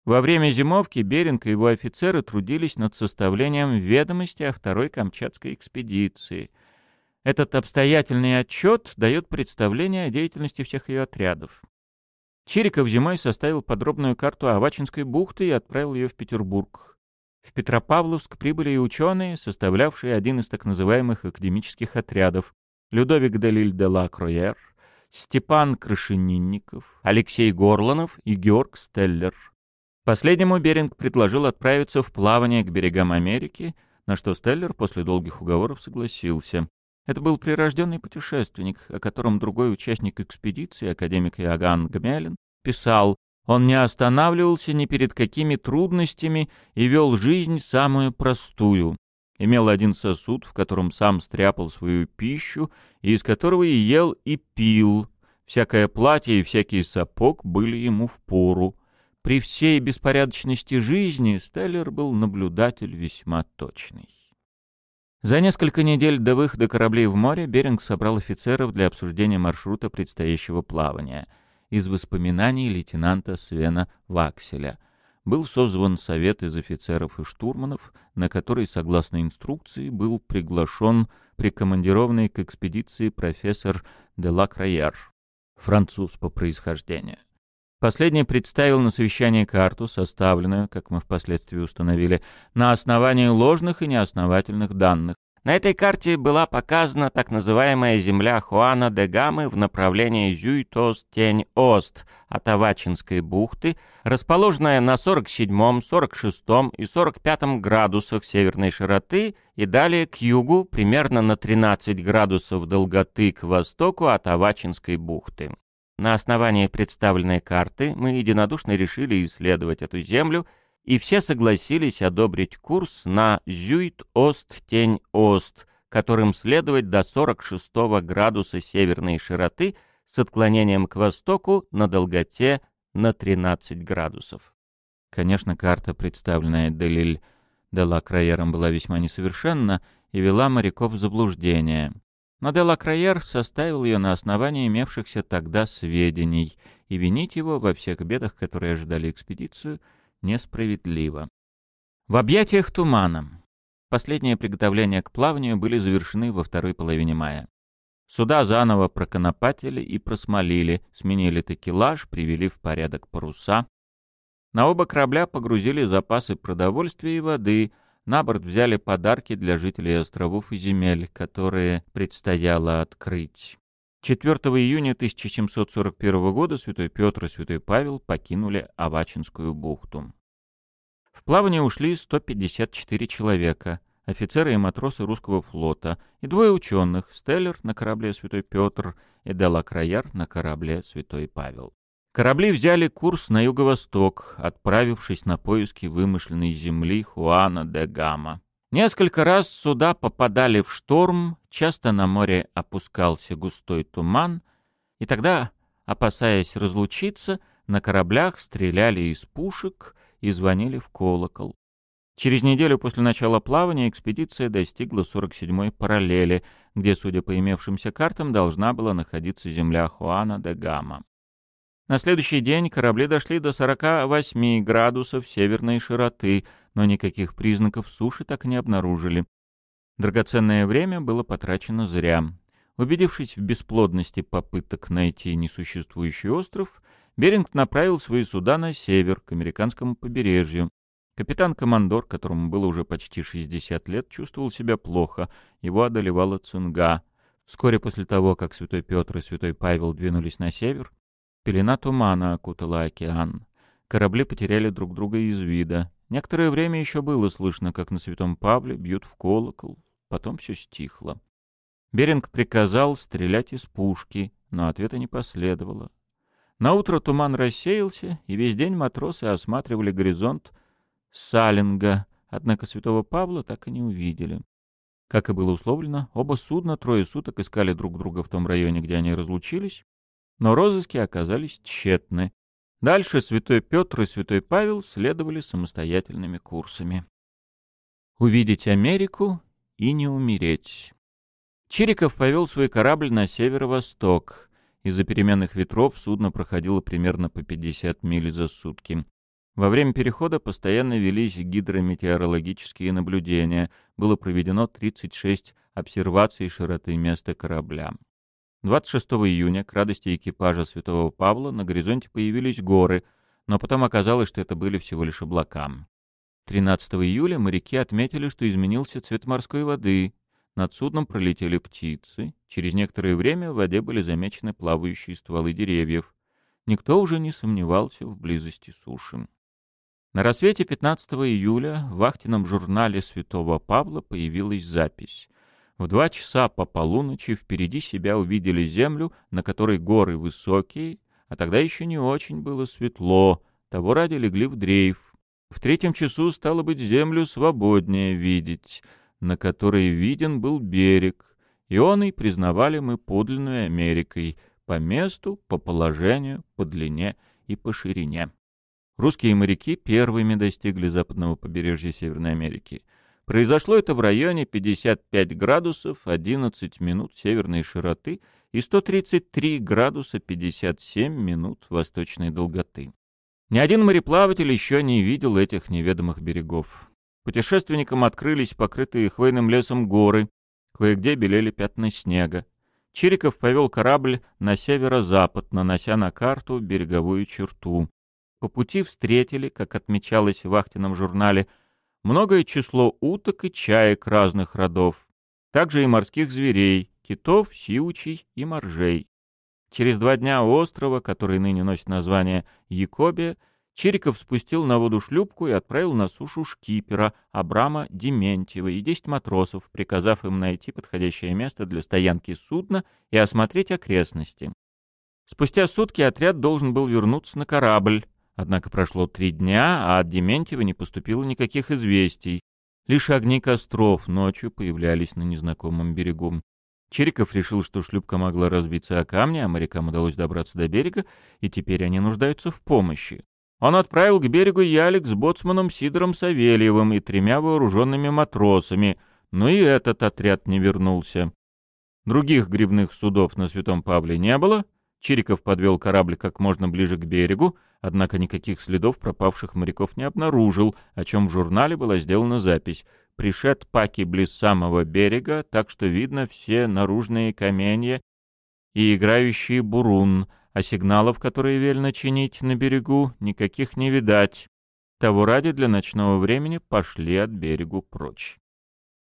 Во время зимовки Беринг и его офицеры трудились над составлением ведомости о второй Камчатской экспедиции. Этот обстоятельный отчет дает представление о деятельности всех ее отрядов. Чириков зимой составил подробную карту Авачинской бухты и отправил ее в Петербург. В Петропавловск прибыли и ученые, составлявшие один из так называемых академических отрядов — Людовик Делиль де ла Кроер, Степан Крашенинников, Алексей Горланов и Георг Стеллер — Последнему Беринг предложил отправиться в плавание к берегам Америки, на что Стеллер после долгих уговоров согласился. Это был прирожденный путешественник, о котором другой участник экспедиции, академик Иоганн Гмелин, писал, он не останавливался ни перед какими трудностями и вел жизнь самую простую. Имел один сосуд, в котором сам стряпал свою пищу, и из которого и ел, и пил. Всякое платье и всякий сапог были ему в пору. При всей беспорядочности жизни Стеллер был наблюдатель весьма точный. За несколько недель до выхода кораблей в море Беринг собрал офицеров для обсуждения маршрута предстоящего плавания. Из воспоминаний лейтенанта Свена Вакселя был созван совет из офицеров и штурманов, на который, согласно инструкции, был приглашен прикомандированный к экспедиции профессор де ла Крайер, француз по происхождению. Последний представил на совещании карту, составленную, как мы впоследствии установили, на основании ложных и неосновательных данных. На этой карте была показана так называемая земля Хуана де Гамы в направлении Зюйтос-Тень-Ост от Авачинской бухты, расположенная на 47, 46 и 45 градусах северной широты и далее к югу примерно на 13 градусов долготы к востоку от Авачинской бухты. На основании представленной карты мы единодушно решили исследовать эту землю, и все согласились одобрить курс на Зюит-Ост-Тень-Ост, которым следовать до 46 градуса северной широты с отклонением к востоку на долготе на 13 градусов. Конечно, карта, представленная Делиль де Краером, была весьма несовершенна и вела моряков в заблуждение. Но Делакраер составил ее на основании имевшихся тогда сведений, и винить его во всех бедах, которые ожидали экспедицию, несправедливо. В объятиях тумана. Последние приготовления к плаванию были завершены во второй половине мая. Суда заново проконопатили и просмолили, сменили текелаж, привели в порядок паруса. На оба корабля погрузили запасы продовольствия и воды — на борт взяли подарки для жителей островов и земель, которые предстояло открыть. 4 июня 1741 года святой Петр и святой Павел покинули Авачинскую бухту. В плавание ушли 154 человека, офицеры и матросы русского флота, и двое ученых, Стеллер на корабле «Святой Петр» и Делакраяр на корабле «Святой Павел». Корабли взяли курс на юго-восток, отправившись на поиски вымышленной земли Хуана де Гама. Несколько раз суда попадали в шторм, часто на море опускался густой туман, и тогда, опасаясь разлучиться, на кораблях стреляли из пушек и звонили в колокол. Через неделю после начала плавания экспедиция достигла 47-й параллели, где, судя по имевшимся картам, должна была находиться земля Хуана де Гама. На следующий день корабли дошли до 48 градусов северной широты, но никаких признаков суши так не обнаружили. Драгоценное время было потрачено зря. Убедившись в бесплодности попыток найти несуществующий остров, Беринг направил свои суда на север, к американскому побережью. Капитан-командор, которому было уже почти 60 лет, чувствовал себя плохо, его одолевала цинга. Вскоре после того, как святой Петр и святой Павел двинулись на север, Пелена тумана окутала океан. Корабли потеряли друг друга из вида. Некоторое время еще было слышно, как на Святом Павле бьют в колокол. Потом все стихло. Беринг приказал стрелять из пушки, но ответа не последовало. Наутро туман рассеялся, и весь день матросы осматривали горизонт Салинга, однако Святого Павла так и не увидели. Как и было условлено, оба судна трое суток искали друг друга в том районе, где они разлучились, но розыски оказались тщетны. Дальше святой Петр и святой Павел следовали самостоятельными курсами. Увидеть Америку и не умереть. Чириков повел свой корабль на северо-восток. Из-за переменных ветров судно проходило примерно по 50 миль за сутки. Во время перехода постоянно велись гидрометеорологические наблюдения. Было проведено 36 обсерваций широты места корабля. 26 июня, к радости экипажа Святого Павла, на горизонте появились горы, но потом оказалось, что это были всего лишь облака. 13 июля моряки отметили, что изменился цвет морской воды. Над судном пролетели птицы. Через некоторое время в воде были замечены плавающие стволы деревьев. Никто уже не сомневался в близости суши. На рассвете 15 июля в вахтенном журнале Святого Павла появилась запись. В два часа по полуночи впереди себя увидели землю, на которой горы высокие, а тогда еще не очень было светло, того ради легли в дрейф. В третьем часу стало быть землю свободнее видеть, на которой виден был берег, и он и признавали мы подлинной Америкой по месту, по положению, по длине и по ширине. Русские моряки первыми достигли западного побережья Северной Америки. Произошло это в районе 55 градусов 11 минут северной широты и 133 градуса 57 минут восточной долготы. Ни один мореплаватель еще не видел этих неведомых берегов. Путешественникам открылись покрытые хвойным лесом горы, кое-где белели пятна снега. Чириков повел корабль на северо-запад, нанося на карту береговую черту. По пути встретили, как отмечалось в вахтенном журнале, многое число уток и чаек разных родов, также и морских зверей, китов, сиучей и моржей. Через два дня у острова, который ныне носит название Якобия, Чириков спустил на воду шлюпку и отправил на сушу шкипера Абрама Дементьева и десять матросов, приказав им найти подходящее место для стоянки судна и осмотреть окрестности. Спустя сутки отряд должен был вернуться на корабль, однако прошло три дня, а от Дементьева не поступило никаких известий. Лишь огни костров ночью появлялись на незнакомом берегу. Чериков решил, что шлюпка могла разбиться о камни, а морякам удалось добраться до берега, и теперь они нуждаются в помощи. Он отправил к берегу ялик с боцманом Сидором Савельевым и тремя вооруженными матросами, но и этот отряд не вернулся. Других грибных судов на Святом Павле не было. Чириков подвел корабль как можно ближе к берегу, однако никаких следов пропавших моряков не обнаружил, о чем в журнале была сделана запись — пришед паки близ самого берега, так что видно все наружные каменья и играющий бурун, а сигналов, которые велено чинить на берегу, никаких не видать. Того ради для ночного времени пошли от берегу прочь.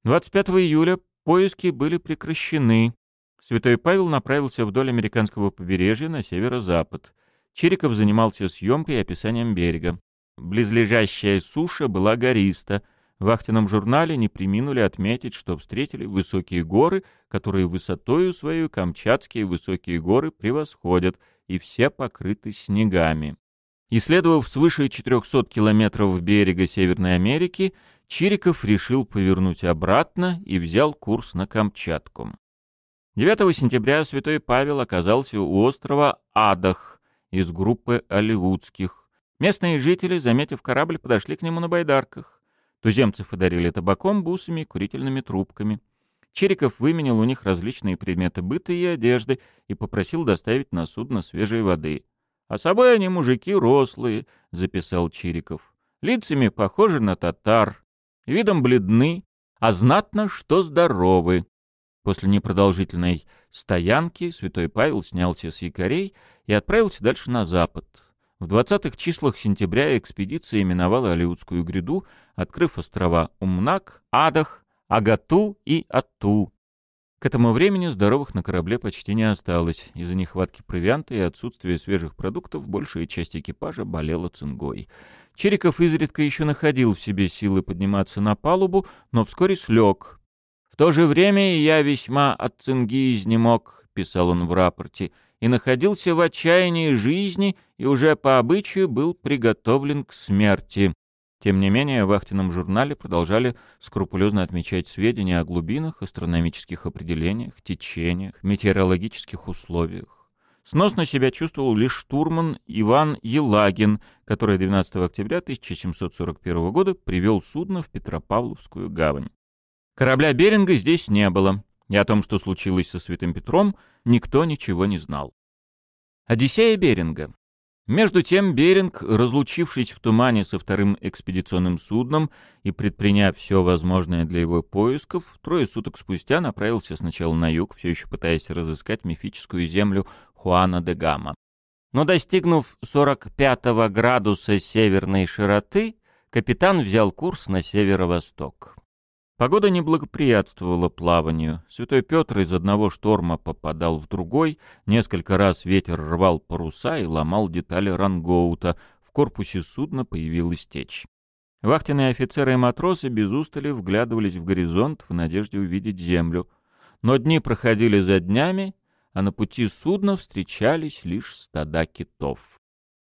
25 июля поиски были прекращены. Святой Павел направился вдоль американского побережья на северо-запад. Чериков занимался съемкой и описанием берега. Близлежащая суша была гориста — в вахтенном журнале не приминули отметить, что встретили высокие горы, которые высотою свою Камчатские высокие горы превосходят, и все покрыты снегами. Исследовав свыше 400 километров берега Северной Америки, Чириков решил повернуть обратно и взял курс на Камчатку. 9 сентября святой Павел оказался у острова Адах из группы Оливудских. Местные жители, заметив корабль, подошли к нему на байдарках. Туземцев одарили табаком, бусами, курительными трубками. Чериков выменял у них различные предметы быта и одежды и попросил доставить на судно свежей воды. «А собой они мужики рослые», — записал Чириков. «Лицами похожи на татар, видом бледны, а знатно, что здоровы». После непродолжительной стоянки святой Павел снялся с якорей и отправился дальше на запад. В 20-х числах сентября экспедиция именовала Алиутскую гряду, открыв острова Умнак, Адах, Агату и Ату. К этому времени здоровых на корабле почти не осталось. Из-за нехватки провианта и отсутствия свежих продуктов большая часть экипажа болела цингой. Чериков изредка еще находил в себе силы подниматься на палубу, но вскоре слег. «В то же время я весьма от цинги изнемог», — писал он в рапорте, — и находился в отчаянии жизни и уже по обычаю был приготовлен к смерти. Тем не менее, в вахтенном журнале продолжали скрупулезно отмечать сведения о глубинах, астрономических определениях, течениях, метеорологических условиях. Сносно себя чувствовал лишь штурман Иван Елагин, который 12 октября 1741 года привел судно в Петропавловскую гавань. Корабля Беринга здесь не было, и о том, что случилось со Святым Петром, никто ничего не знал. Одиссея Беринга. Между тем Беринг, разлучившись в тумане со вторым экспедиционным судном и предприняв все возможное для его поисков, трое суток спустя направился сначала на юг, все еще пытаясь разыскать мифическую землю Хуана де Гама. Но достигнув 45 градуса северной широты, капитан взял курс на северо-восток. Погода не благоприятствовала плаванию. Святой Петр из одного шторма попадал в другой, несколько раз ветер рвал паруса и ломал детали рангоута, в корпусе судна появилась течь. Вахтенные офицеры и матросы без устали вглядывались в горизонт в надежде увидеть землю. Но дни проходили за днями, а на пути судна встречались лишь стада китов.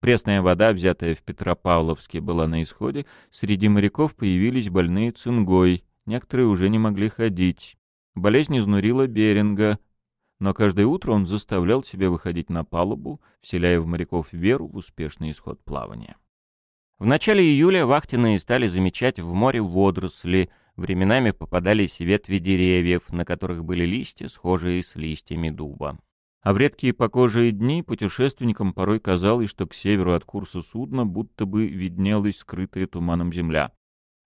Пресная вода, взятая в Петропавловске, была на исходе, среди моряков появились больные цингой, некоторые уже не могли ходить. Болезнь изнурила Беринга, но каждое утро он заставлял себя выходить на палубу, вселяя в моряков веру в успешный исход плавания. В начале июля вахтенные стали замечать в море водоросли, временами попадались ветви деревьев, на которых были листья, схожие с листьями дуба. А в редкие покожие дни путешественникам порой казалось, что к северу от курса судна будто бы виднелась скрытая туманом земля.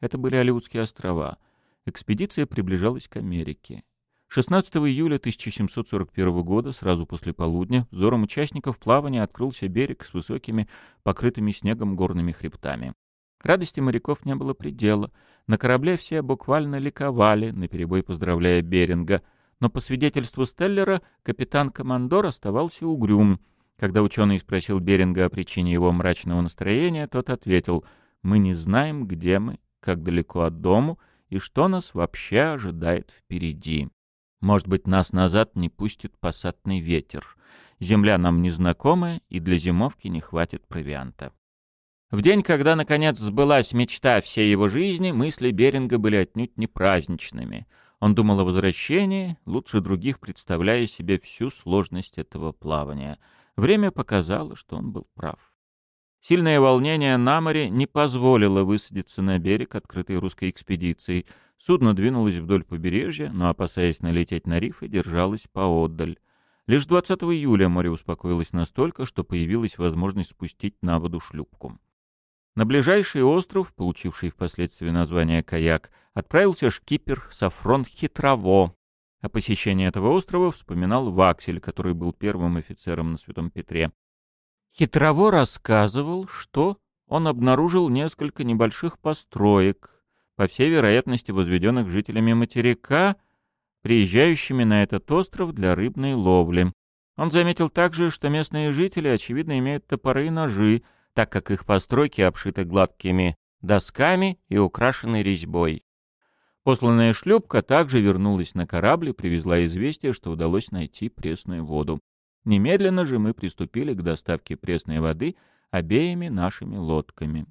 Это были Алиутские острова. Экспедиция приближалась к Америке. 16 июля 1741 года, сразу после полудня, взором участников плавания открылся берег с высокими, покрытыми снегом горными хребтами. Радости моряков не было предела. На корабле все буквально ликовали, наперебой поздравляя Беринга. Но по свидетельству Стеллера, капитан-командор оставался угрюм. Когда ученый спросил Беринга о причине его мрачного настроения, тот ответил «Мы не знаем, где мы, как далеко от дому и что нас вообще ожидает впереди». Может быть, нас назад не пустит пассатный ветер. Земля нам незнакомая, и для зимовки не хватит провианта. В день, когда, наконец, сбылась мечта всей его жизни, мысли Беринга были отнюдь не праздничными. Он думал о возвращении, лучше других представляя себе всю сложность этого плавания. Время показало, что он был прав. Сильное волнение на море не позволило высадиться на берег открытой русской экспедиции — Судно двинулось вдоль побережья, но, опасаясь налететь на рифы, держалось поотдаль. Лишь 20 июля море успокоилось настолько, что появилась возможность спустить на воду шлюпку. На ближайший остров, получивший впоследствии название Каяк, отправился шкипер Сафрон Хитрово. О посещении этого острова вспоминал Ваксель, который был первым офицером на Святом Петре. Хитрово рассказывал, что он обнаружил несколько небольших построек, по всей вероятности возведенных жителями материка, приезжающими на этот остров для рыбной ловли. Он заметил также, что местные жители, очевидно, имеют топоры и ножи, так как их постройки обшиты гладкими досками и украшены резьбой. Посланная шлюпка также вернулась на корабль и привезла известие, что удалось найти пресную воду. Немедленно же мы приступили к доставке пресной воды обеими нашими лодками.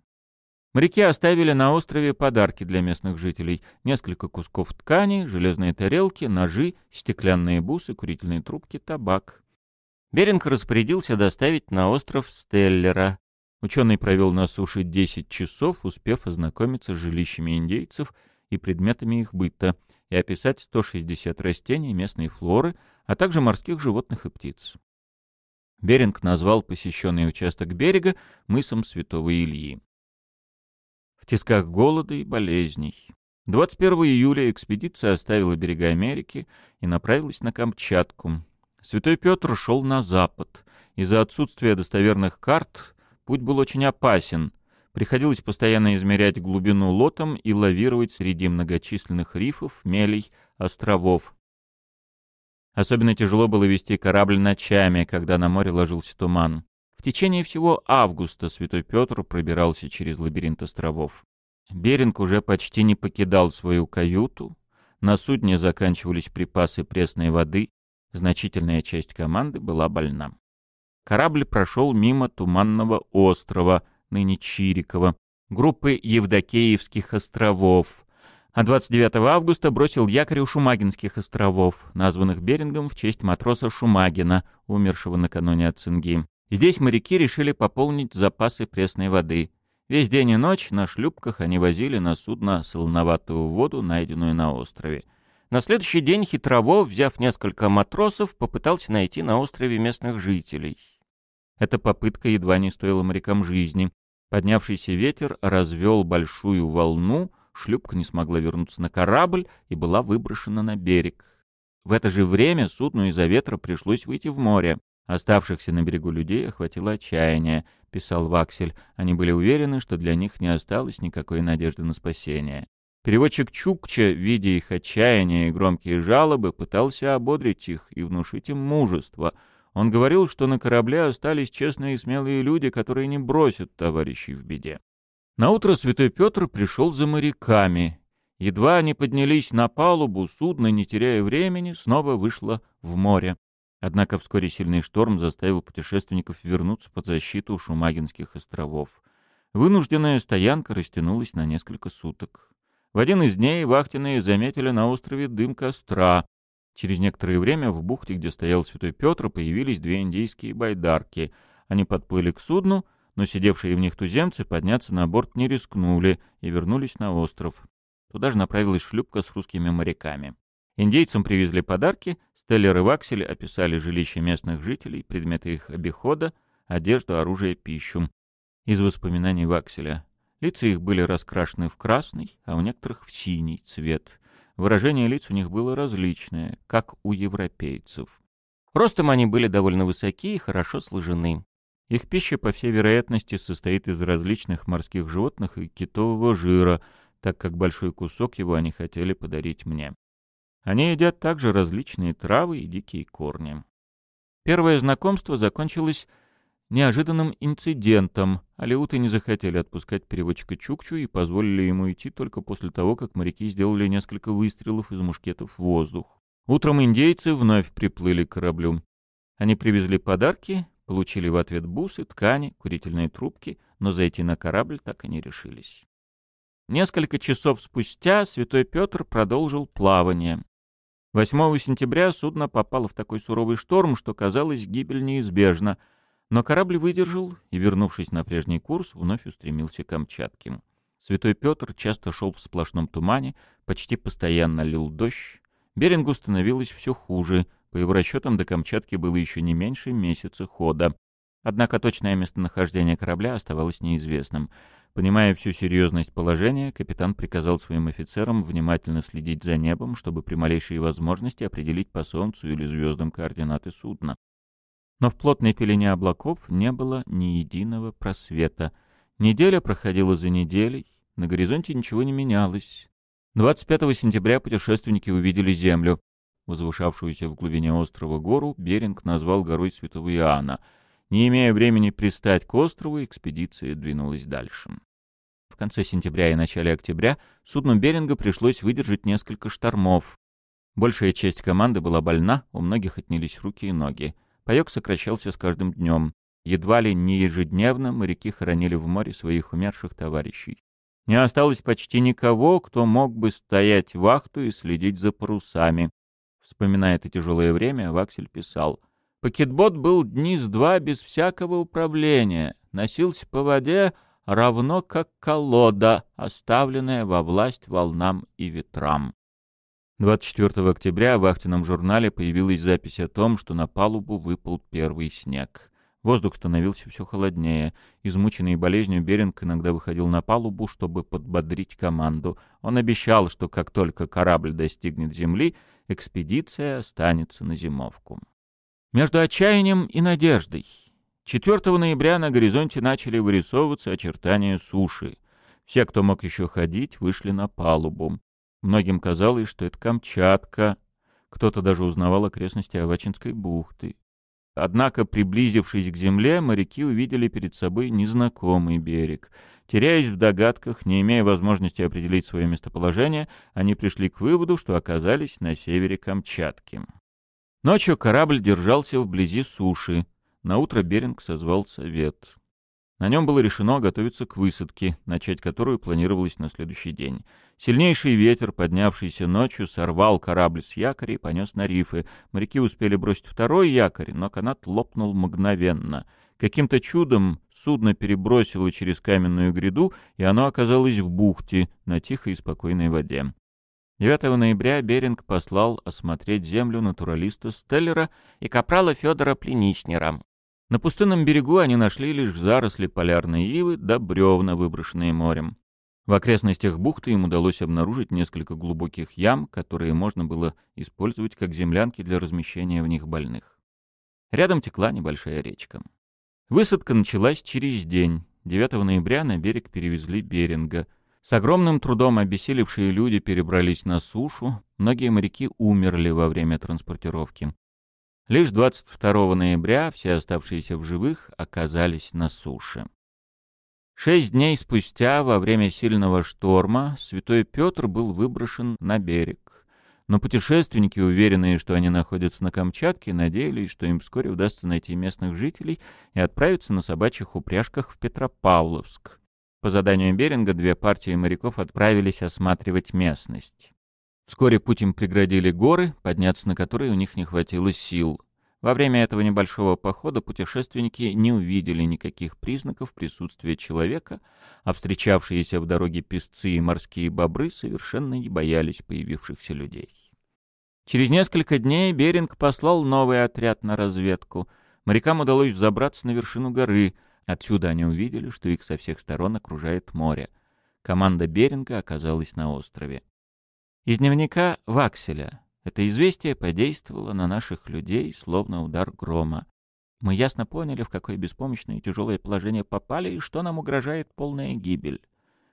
Моряки оставили на острове подарки для местных жителей. Несколько кусков ткани, железные тарелки, ножи, стеклянные бусы, курительные трубки, табак. Беринг распорядился доставить на остров Стеллера. Ученый провел на суше 10 часов, успев ознакомиться с жилищами индейцев и предметами их быта, и описать 160 растений местной флоры, а также морских животных и птиц. Беринг назвал посещенный участок берега мысом Святого Ильи в тисках голода и болезней. 21 июля экспедиция оставила берега Америки и направилась на Камчатку. Святой Петр шел на запад. Из-за отсутствия достоверных карт путь был очень опасен. Приходилось постоянно измерять глубину лотом и лавировать среди многочисленных рифов, мелей, островов. Особенно тяжело было вести корабль ночами, когда на море ложился туман. В течение всего августа святой Петр пробирался через лабиринт островов. Беринг уже почти не покидал свою каюту, на судне заканчивались припасы пресной воды, значительная часть команды была больна. Корабль прошел мимо Туманного острова, ныне Чирикова, группы Евдокеевских островов, а 29 августа бросил якорь у Шумагинских островов, названных Берингом в честь матроса Шумагина, умершего накануне от цинги. Здесь моряки решили пополнить запасы пресной воды. Весь день и ночь на шлюпках они возили на судно солоноватую воду, найденную на острове. На следующий день Хитрово, взяв несколько матросов, попытался найти на острове местных жителей. Эта попытка едва не стоила морякам жизни. Поднявшийся ветер развел большую волну, шлюпка не смогла вернуться на корабль и была выброшена на берег. В это же время судну из-за ветра пришлось выйти в море. Оставшихся на берегу людей охватило отчаяние, писал Ваксель. Они были уверены, что для них не осталось никакой надежды на спасение. Переводчик Чукча, видя их отчаяние и громкие жалобы, пытался ободрить их и внушить им мужество. Он говорил, что на корабле остались честные и смелые люди, которые не бросят товарищей в беде. Наутро святой Петр пришел за моряками. Едва они поднялись на палубу, судно, не теряя времени, снова вышло в море. Однако вскоре сильный шторм заставил путешественников вернуться под защиту Шумагинских островов. Вынужденная стоянка растянулась на несколько суток. В один из дней вахтенные заметили на острове дым костра. Через некоторое время в бухте, где стоял святой Петр, появились две индейские байдарки. Они подплыли к судну, но сидевшие в них туземцы подняться на борт не рискнули и вернулись на остров. Туда же направилась шлюпка с русскими моряками. Индейцам привезли подарки, Стеллер и Ваксель описали жилища местных жителей, предметы их обихода, одежду, оружие, пищу. Из воспоминаний Вакселя. Лица их были раскрашены в красный, а у некоторых в синий цвет. Выражение лиц у них было различное, как у европейцев. Ростом они были довольно высоки и хорошо сложены. Их пища, по всей вероятности, состоит из различных морских животных и китового жира, так как большой кусок его они хотели подарить мне. Они едят также различные травы и дикие корни. Первое знакомство закончилось неожиданным инцидентом. Алиуты не захотели отпускать переводчика Чукчу и позволили ему идти только после того, как моряки сделали несколько выстрелов из мушкетов в воздух. Утром индейцы вновь приплыли к кораблю. Они привезли подарки, получили в ответ бусы, ткани, курительные трубки, но зайти на корабль так и не решились. Несколько часов спустя святой Петр продолжил плавание. 8 сентября судно попало в такой суровый шторм, что казалось гибель неизбежна, но корабль выдержал и, вернувшись на прежний курс, вновь устремился к Камчатке. Святой Петр часто шел в сплошном тумане, почти постоянно лил дождь. Берингу становилось все хуже, по его расчетам, до Камчатки было еще не меньше месяца хода. Однако точное местонахождение корабля оставалось неизвестным. Понимая всю серьезность положения, капитан приказал своим офицерам внимательно следить за небом, чтобы при малейшей возможности определить по Солнцу или звездам координаты судна. Но в плотной пелене облаков не было ни единого просвета. Неделя проходила за неделей, на горизонте ничего не менялось. 25 сентября путешественники увидели Землю. Возвышавшуюся в глубине острова гору Беринг назвал горой Святого Иоанна. Не имея времени пристать к острову, экспедиция двинулась дальше. В конце сентября и начале октября судну Беринга пришлось выдержать несколько штормов. Большая часть команды была больна, у многих отнялись руки и ноги. Паёк сокращался с каждым днем. Едва ли не ежедневно моряки хоронили в море своих умерших товарищей. Не осталось почти никого, кто мог бы стоять вахту и следить за парусами. Вспоминая это тяжелое время, Ваксель писал. «Пакетбот был дни с два без всякого управления, носился по воде равно как колода, оставленная во власть волнам и ветрам». 24 октября в вахтенном журнале появилась запись о том, что на палубу выпал первый снег. Воздух становился все холоднее. Измученный болезнью Беринг иногда выходил на палубу, чтобы подбодрить команду. Он обещал, что как только корабль достигнет земли, экспедиция останется на зимовку. Между отчаянием и надеждой. 4 ноября на горизонте начали вырисовываться очертания суши. Все, кто мог еще ходить, вышли на палубу. Многим казалось, что это Камчатка. Кто-то даже узнавал окрестности Авачинской бухты. Однако, приблизившись к земле, моряки увидели перед собой незнакомый берег. Теряясь в догадках, не имея возможности определить свое местоположение, они пришли к выводу, что оказались на севере Камчатки. Ночью корабль держался вблизи суши. Наутро Беринг созвал совет. На нем было решено готовиться к высадке, начать которую планировалось на следующий день. Сильнейший ветер, поднявшийся ночью, сорвал корабль с якоря и понес на рифы. Моряки успели бросить второй якорь, но канат лопнул мгновенно. Каким-то чудом судно перебросило через каменную гряду, и оно оказалось в бухте, на тихой и спокойной воде. 9 ноября Беринг послал осмотреть землю натуралиста Стеллера и капрала Федора Плениснера. На пустынном берегу они нашли лишь заросли полярной ивы да бревна, выброшенные морем. В окрестностях бухты им удалось обнаружить несколько глубоких ям, которые можно было использовать как землянки для размещения в них больных. Рядом текла небольшая речка. Высадка началась через день. 9 ноября на берег перевезли Беринга. С огромным трудом обессилевшие люди перебрались на сушу, многие моряки умерли во время транспортировки. Лишь 22 ноября все оставшиеся в живых оказались на суше. Шесть дней спустя, во время сильного шторма, святой Петр был выброшен на берег. Но путешественники, уверенные, что они находятся на Камчатке, надеялись, что им вскоре удастся найти местных жителей и отправиться на собачьих упряжках в Петропавловск. По заданию Беринга две партии моряков отправились осматривать местность. Вскоре путь им преградили горы, подняться на которые у них не хватило сил. Во время этого небольшого похода путешественники не увидели никаких признаков присутствия человека, а встречавшиеся в дороге песцы и морские бобры совершенно не боялись появившихся людей. Через несколько дней Беринг послал новый отряд на разведку. Морякам удалось забраться на вершину горы. Отсюда они увидели, что их со всех сторон окружает море. Команда Беринга оказалась на острове. Из дневника Вакселя. Это известие подействовало на наших людей, словно удар грома. Мы ясно поняли, в какое беспомощное и тяжелое положение попали, и что нам угрожает полная гибель.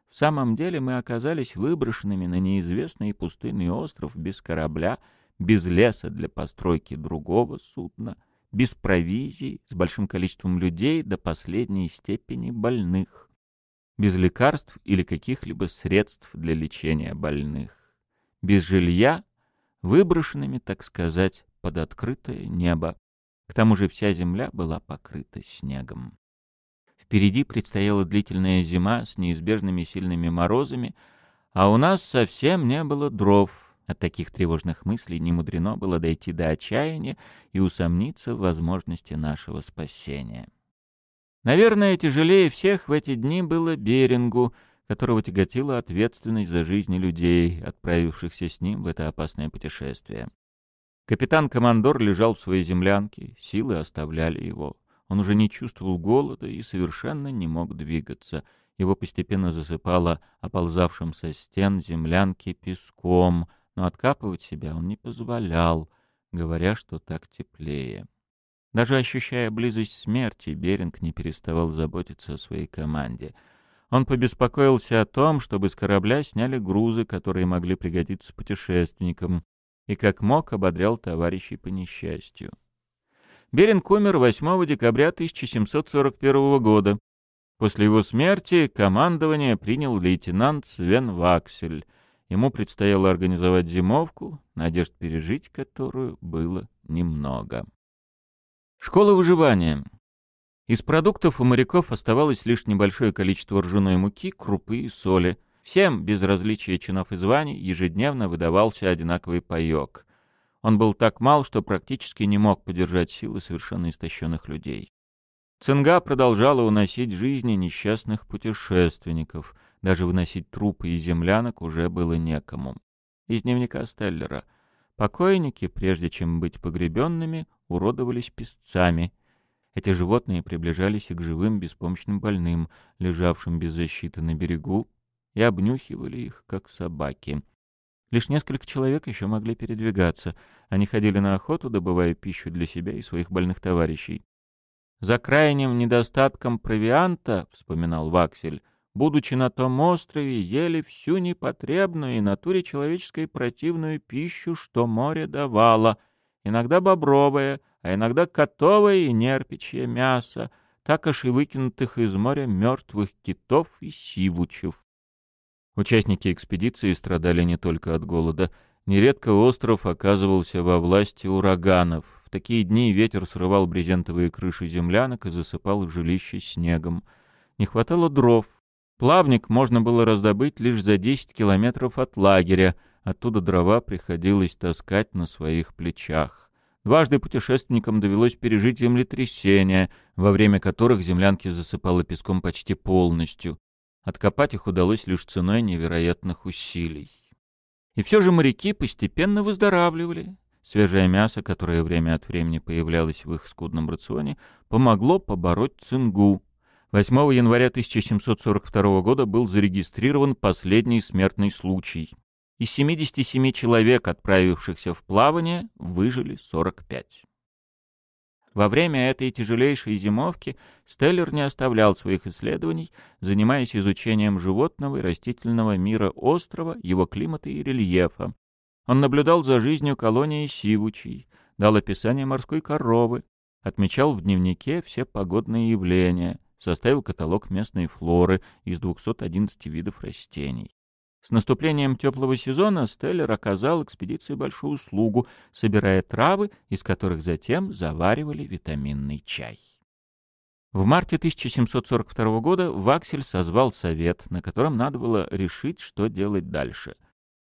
В самом деле мы оказались выброшенными на неизвестный пустынный остров без корабля, без леса для постройки другого судна, без провизии, с большим количеством людей до последней степени больных, без лекарств или каких-либо средств для лечения больных без жилья, выброшенными, так сказать, под открытое небо. К тому же вся земля была покрыта снегом. Впереди предстояла длительная зима с неизбежными сильными морозами, а у нас совсем не было дров. От таких тревожных мыслей не мудрено было дойти до отчаяния и усомниться в возможности нашего спасения. Наверное, тяжелее всех в эти дни было Берингу — которого тяготила ответственность за жизни людей, отправившихся с ним в это опасное путешествие. Капитан-командор лежал в своей землянке, силы оставляли его. Он уже не чувствовал голода и совершенно не мог двигаться. Его постепенно засыпало оползавшим со стен землянки песком, но откапывать себя он не позволял, говоря, что так теплее. Даже ощущая близость смерти, Беринг не переставал заботиться о своей команде — он побеспокоился о том, чтобы с корабля сняли грузы, которые могли пригодиться путешественникам, и как мог ободрял товарищей по несчастью. Беринг умер 8 декабря 1741 года. После его смерти командование принял лейтенант Свен Ваксель. Ему предстояло организовать зимовку, надежд пережить которую было немного. Школа выживания. Из продуктов у моряков оставалось лишь небольшое количество ржаной муки, крупы и соли. Всем, без различия чинов и званий, ежедневно выдавался одинаковый паёк. Он был так мал, что практически не мог поддержать силы совершенно истощенных людей. Цинга продолжала уносить жизни несчастных путешественников. Даже выносить трупы из землянок уже было некому. Из дневника Стеллера. Покойники, прежде чем быть погребенными, уродовались песцами — эти животные приближались и к живым беспомощным больным, лежавшим без защиты на берегу, и обнюхивали их, как собаки. Лишь несколько человек еще могли передвигаться. Они ходили на охоту, добывая пищу для себя и своих больных товарищей. «За крайним недостатком провианта, — вспоминал Ваксель, — будучи на том острове, ели всю непотребную и натуре человеческой противную пищу, что море давало, иногда бобровое, а иногда котовое и нерпичье мясо, так аж и выкинутых из моря мертвых китов и сивучев. Участники экспедиции страдали не только от голода. Нередко остров оказывался во власти ураганов. В такие дни ветер срывал брезентовые крыши землянок и засыпал жилища снегом. Не хватало дров. Плавник можно было раздобыть лишь за 10 километров от лагеря, оттуда дрова приходилось таскать на своих плечах. Дважды путешественникам довелось пережить землетрясения, во время которых землянки засыпало песком почти полностью. Откопать их удалось лишь ценой невероятных усилий. И все же моряки постепенно выздоравливали. Свежее мясо, которое время от времени появлялось в их скудном рационе, помогло побороть цингу. 8 января 1742 года был зарегистрирован последний смертный случай. Из 77 человек, отправившихся в плавание, выжили 45. Во время этой тяжелейшей зимовки Стеллер не оставлял своих исследований, занимаясь изучением животного и растительного мира острова, его климата и рельефа. Он наблюдал за жизнью колонии сивучей, дал описание морской коровы, отмечал в дневнике все погодные явления, составил каталог местной флоры из 211 видов растений. С наступлением теплого сезона Стеллер оказал экспедиции большую услугу, собирая травы, из которых затем заваривали витаминный чай. В марте 1742 года Ваксель созвал совет, на котором надо было решить, что делать дальше.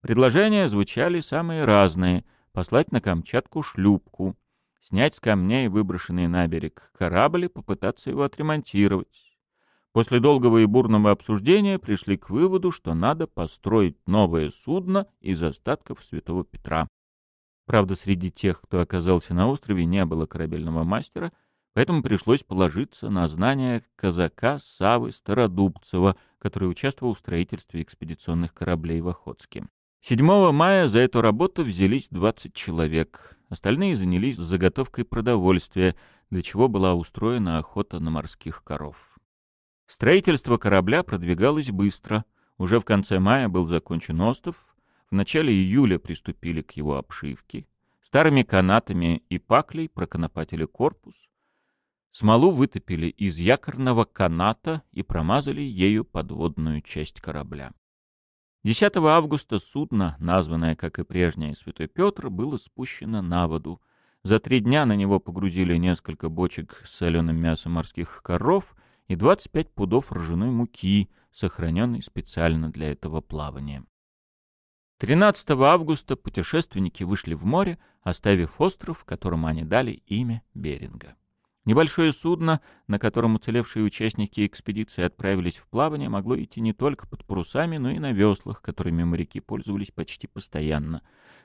Предложения звучали самые разные — послать на Камчатку шлюпку, снять с камней выброшенный на берег корабль и попытаться его отремонтировать, После долгого и бурного обсуждения пришли к выводу, что надо построить новое судно из остатков Святого Петра. Правда, среди тех, кто оказался на острове, не было корабельного мастера, поэтому пришлось положиться на знания казака Савы Стародубцева, который участвовал в строительстве экспедиционных кораблей в Охотске. 7 мая за эту работу взялись 20 человек. Остальные занялись заготовкой продовольствия, для чего была устроена охота на морских коров. Строительство корабля продвигалось быстро. Уже в конце мая был закончен остров, в начале июля приступили к его обшивке. Старыми канатами и паклей проконопатили корпус. Смолу вытопили из якорного каната и промазали ею подводную часть корабля. 10 августа судно, названное, как и прежнее, Святой Петр, было спущено на воду. За три дня на него погрузили несколько бочек с соленым мясом морских коров — и 25 пудов ржаной муки, сохраненной специально для этого плавания. 13 августа путешественники вышли в море, оставив остров, которому они дали имя Беринга. Небольшое судно, на котором уцелевшие участники экспедиции отправились в плавание, могло идти не только под парусами, но и на веслах, которыми моряки пользовались почти постоянно.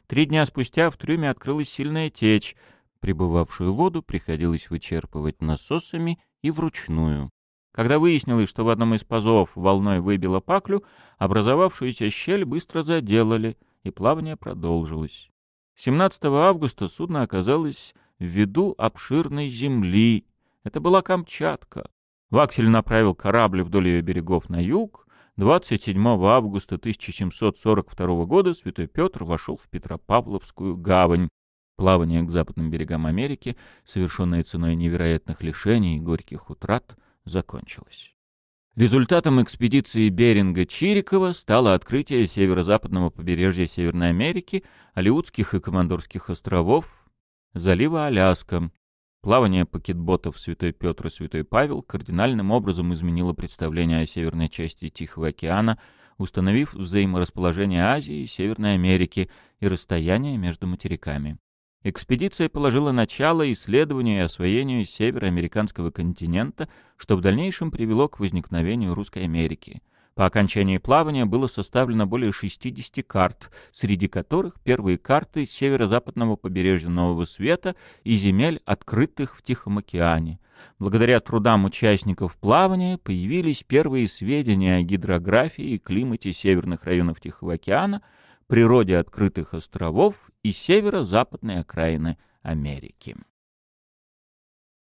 Три дня спустя в трюме открылась сильная течь. Прибывавшую воду приходилось вычерпывать насосами и вручную. Когда выяснилось, что в одном из пазов волной выбило паклю, образовавшуюся щель быстро заделали, и плавание продолжилось. 17 августа судно оказалось в виду обширной земли. Это была Камчатка. Ваксель направил корабль вдоль ее берегов на юг. 27 августа 1742 года Святой Петр вошел в Петропавловскую гавань. Плавание к западным берегам Америки, совершенное ценой невероятных лишений и горьких утрат, закончилась. Результатом экспедиции Беринга-Чирикова стало открытие северо-западного побережья Северной Америки, Алиутских и Командорских островов, залива Аляска. Плавание пакетботов Святой Петр и Святой Павел кардинальным образом изменило представление о северной части Тихого океана, установив взаиморасположение Азии и Северной Америки и расстояние между материками. Экспедиция положила начало исследованию и освоению североамериканского континента, что в дальнейшем привело к возникновению Русской Америки. По окончании плавания было составлено более 60 карт, среди которых первые карты северо-западного побережья Нового Света и земель, открытых в Тихом океане. Благодаря трудам участников плавания появились первые сведения о гидрографии и климате северных районов Тихого океана – природе открытых островов и северо-западной окраины Америки.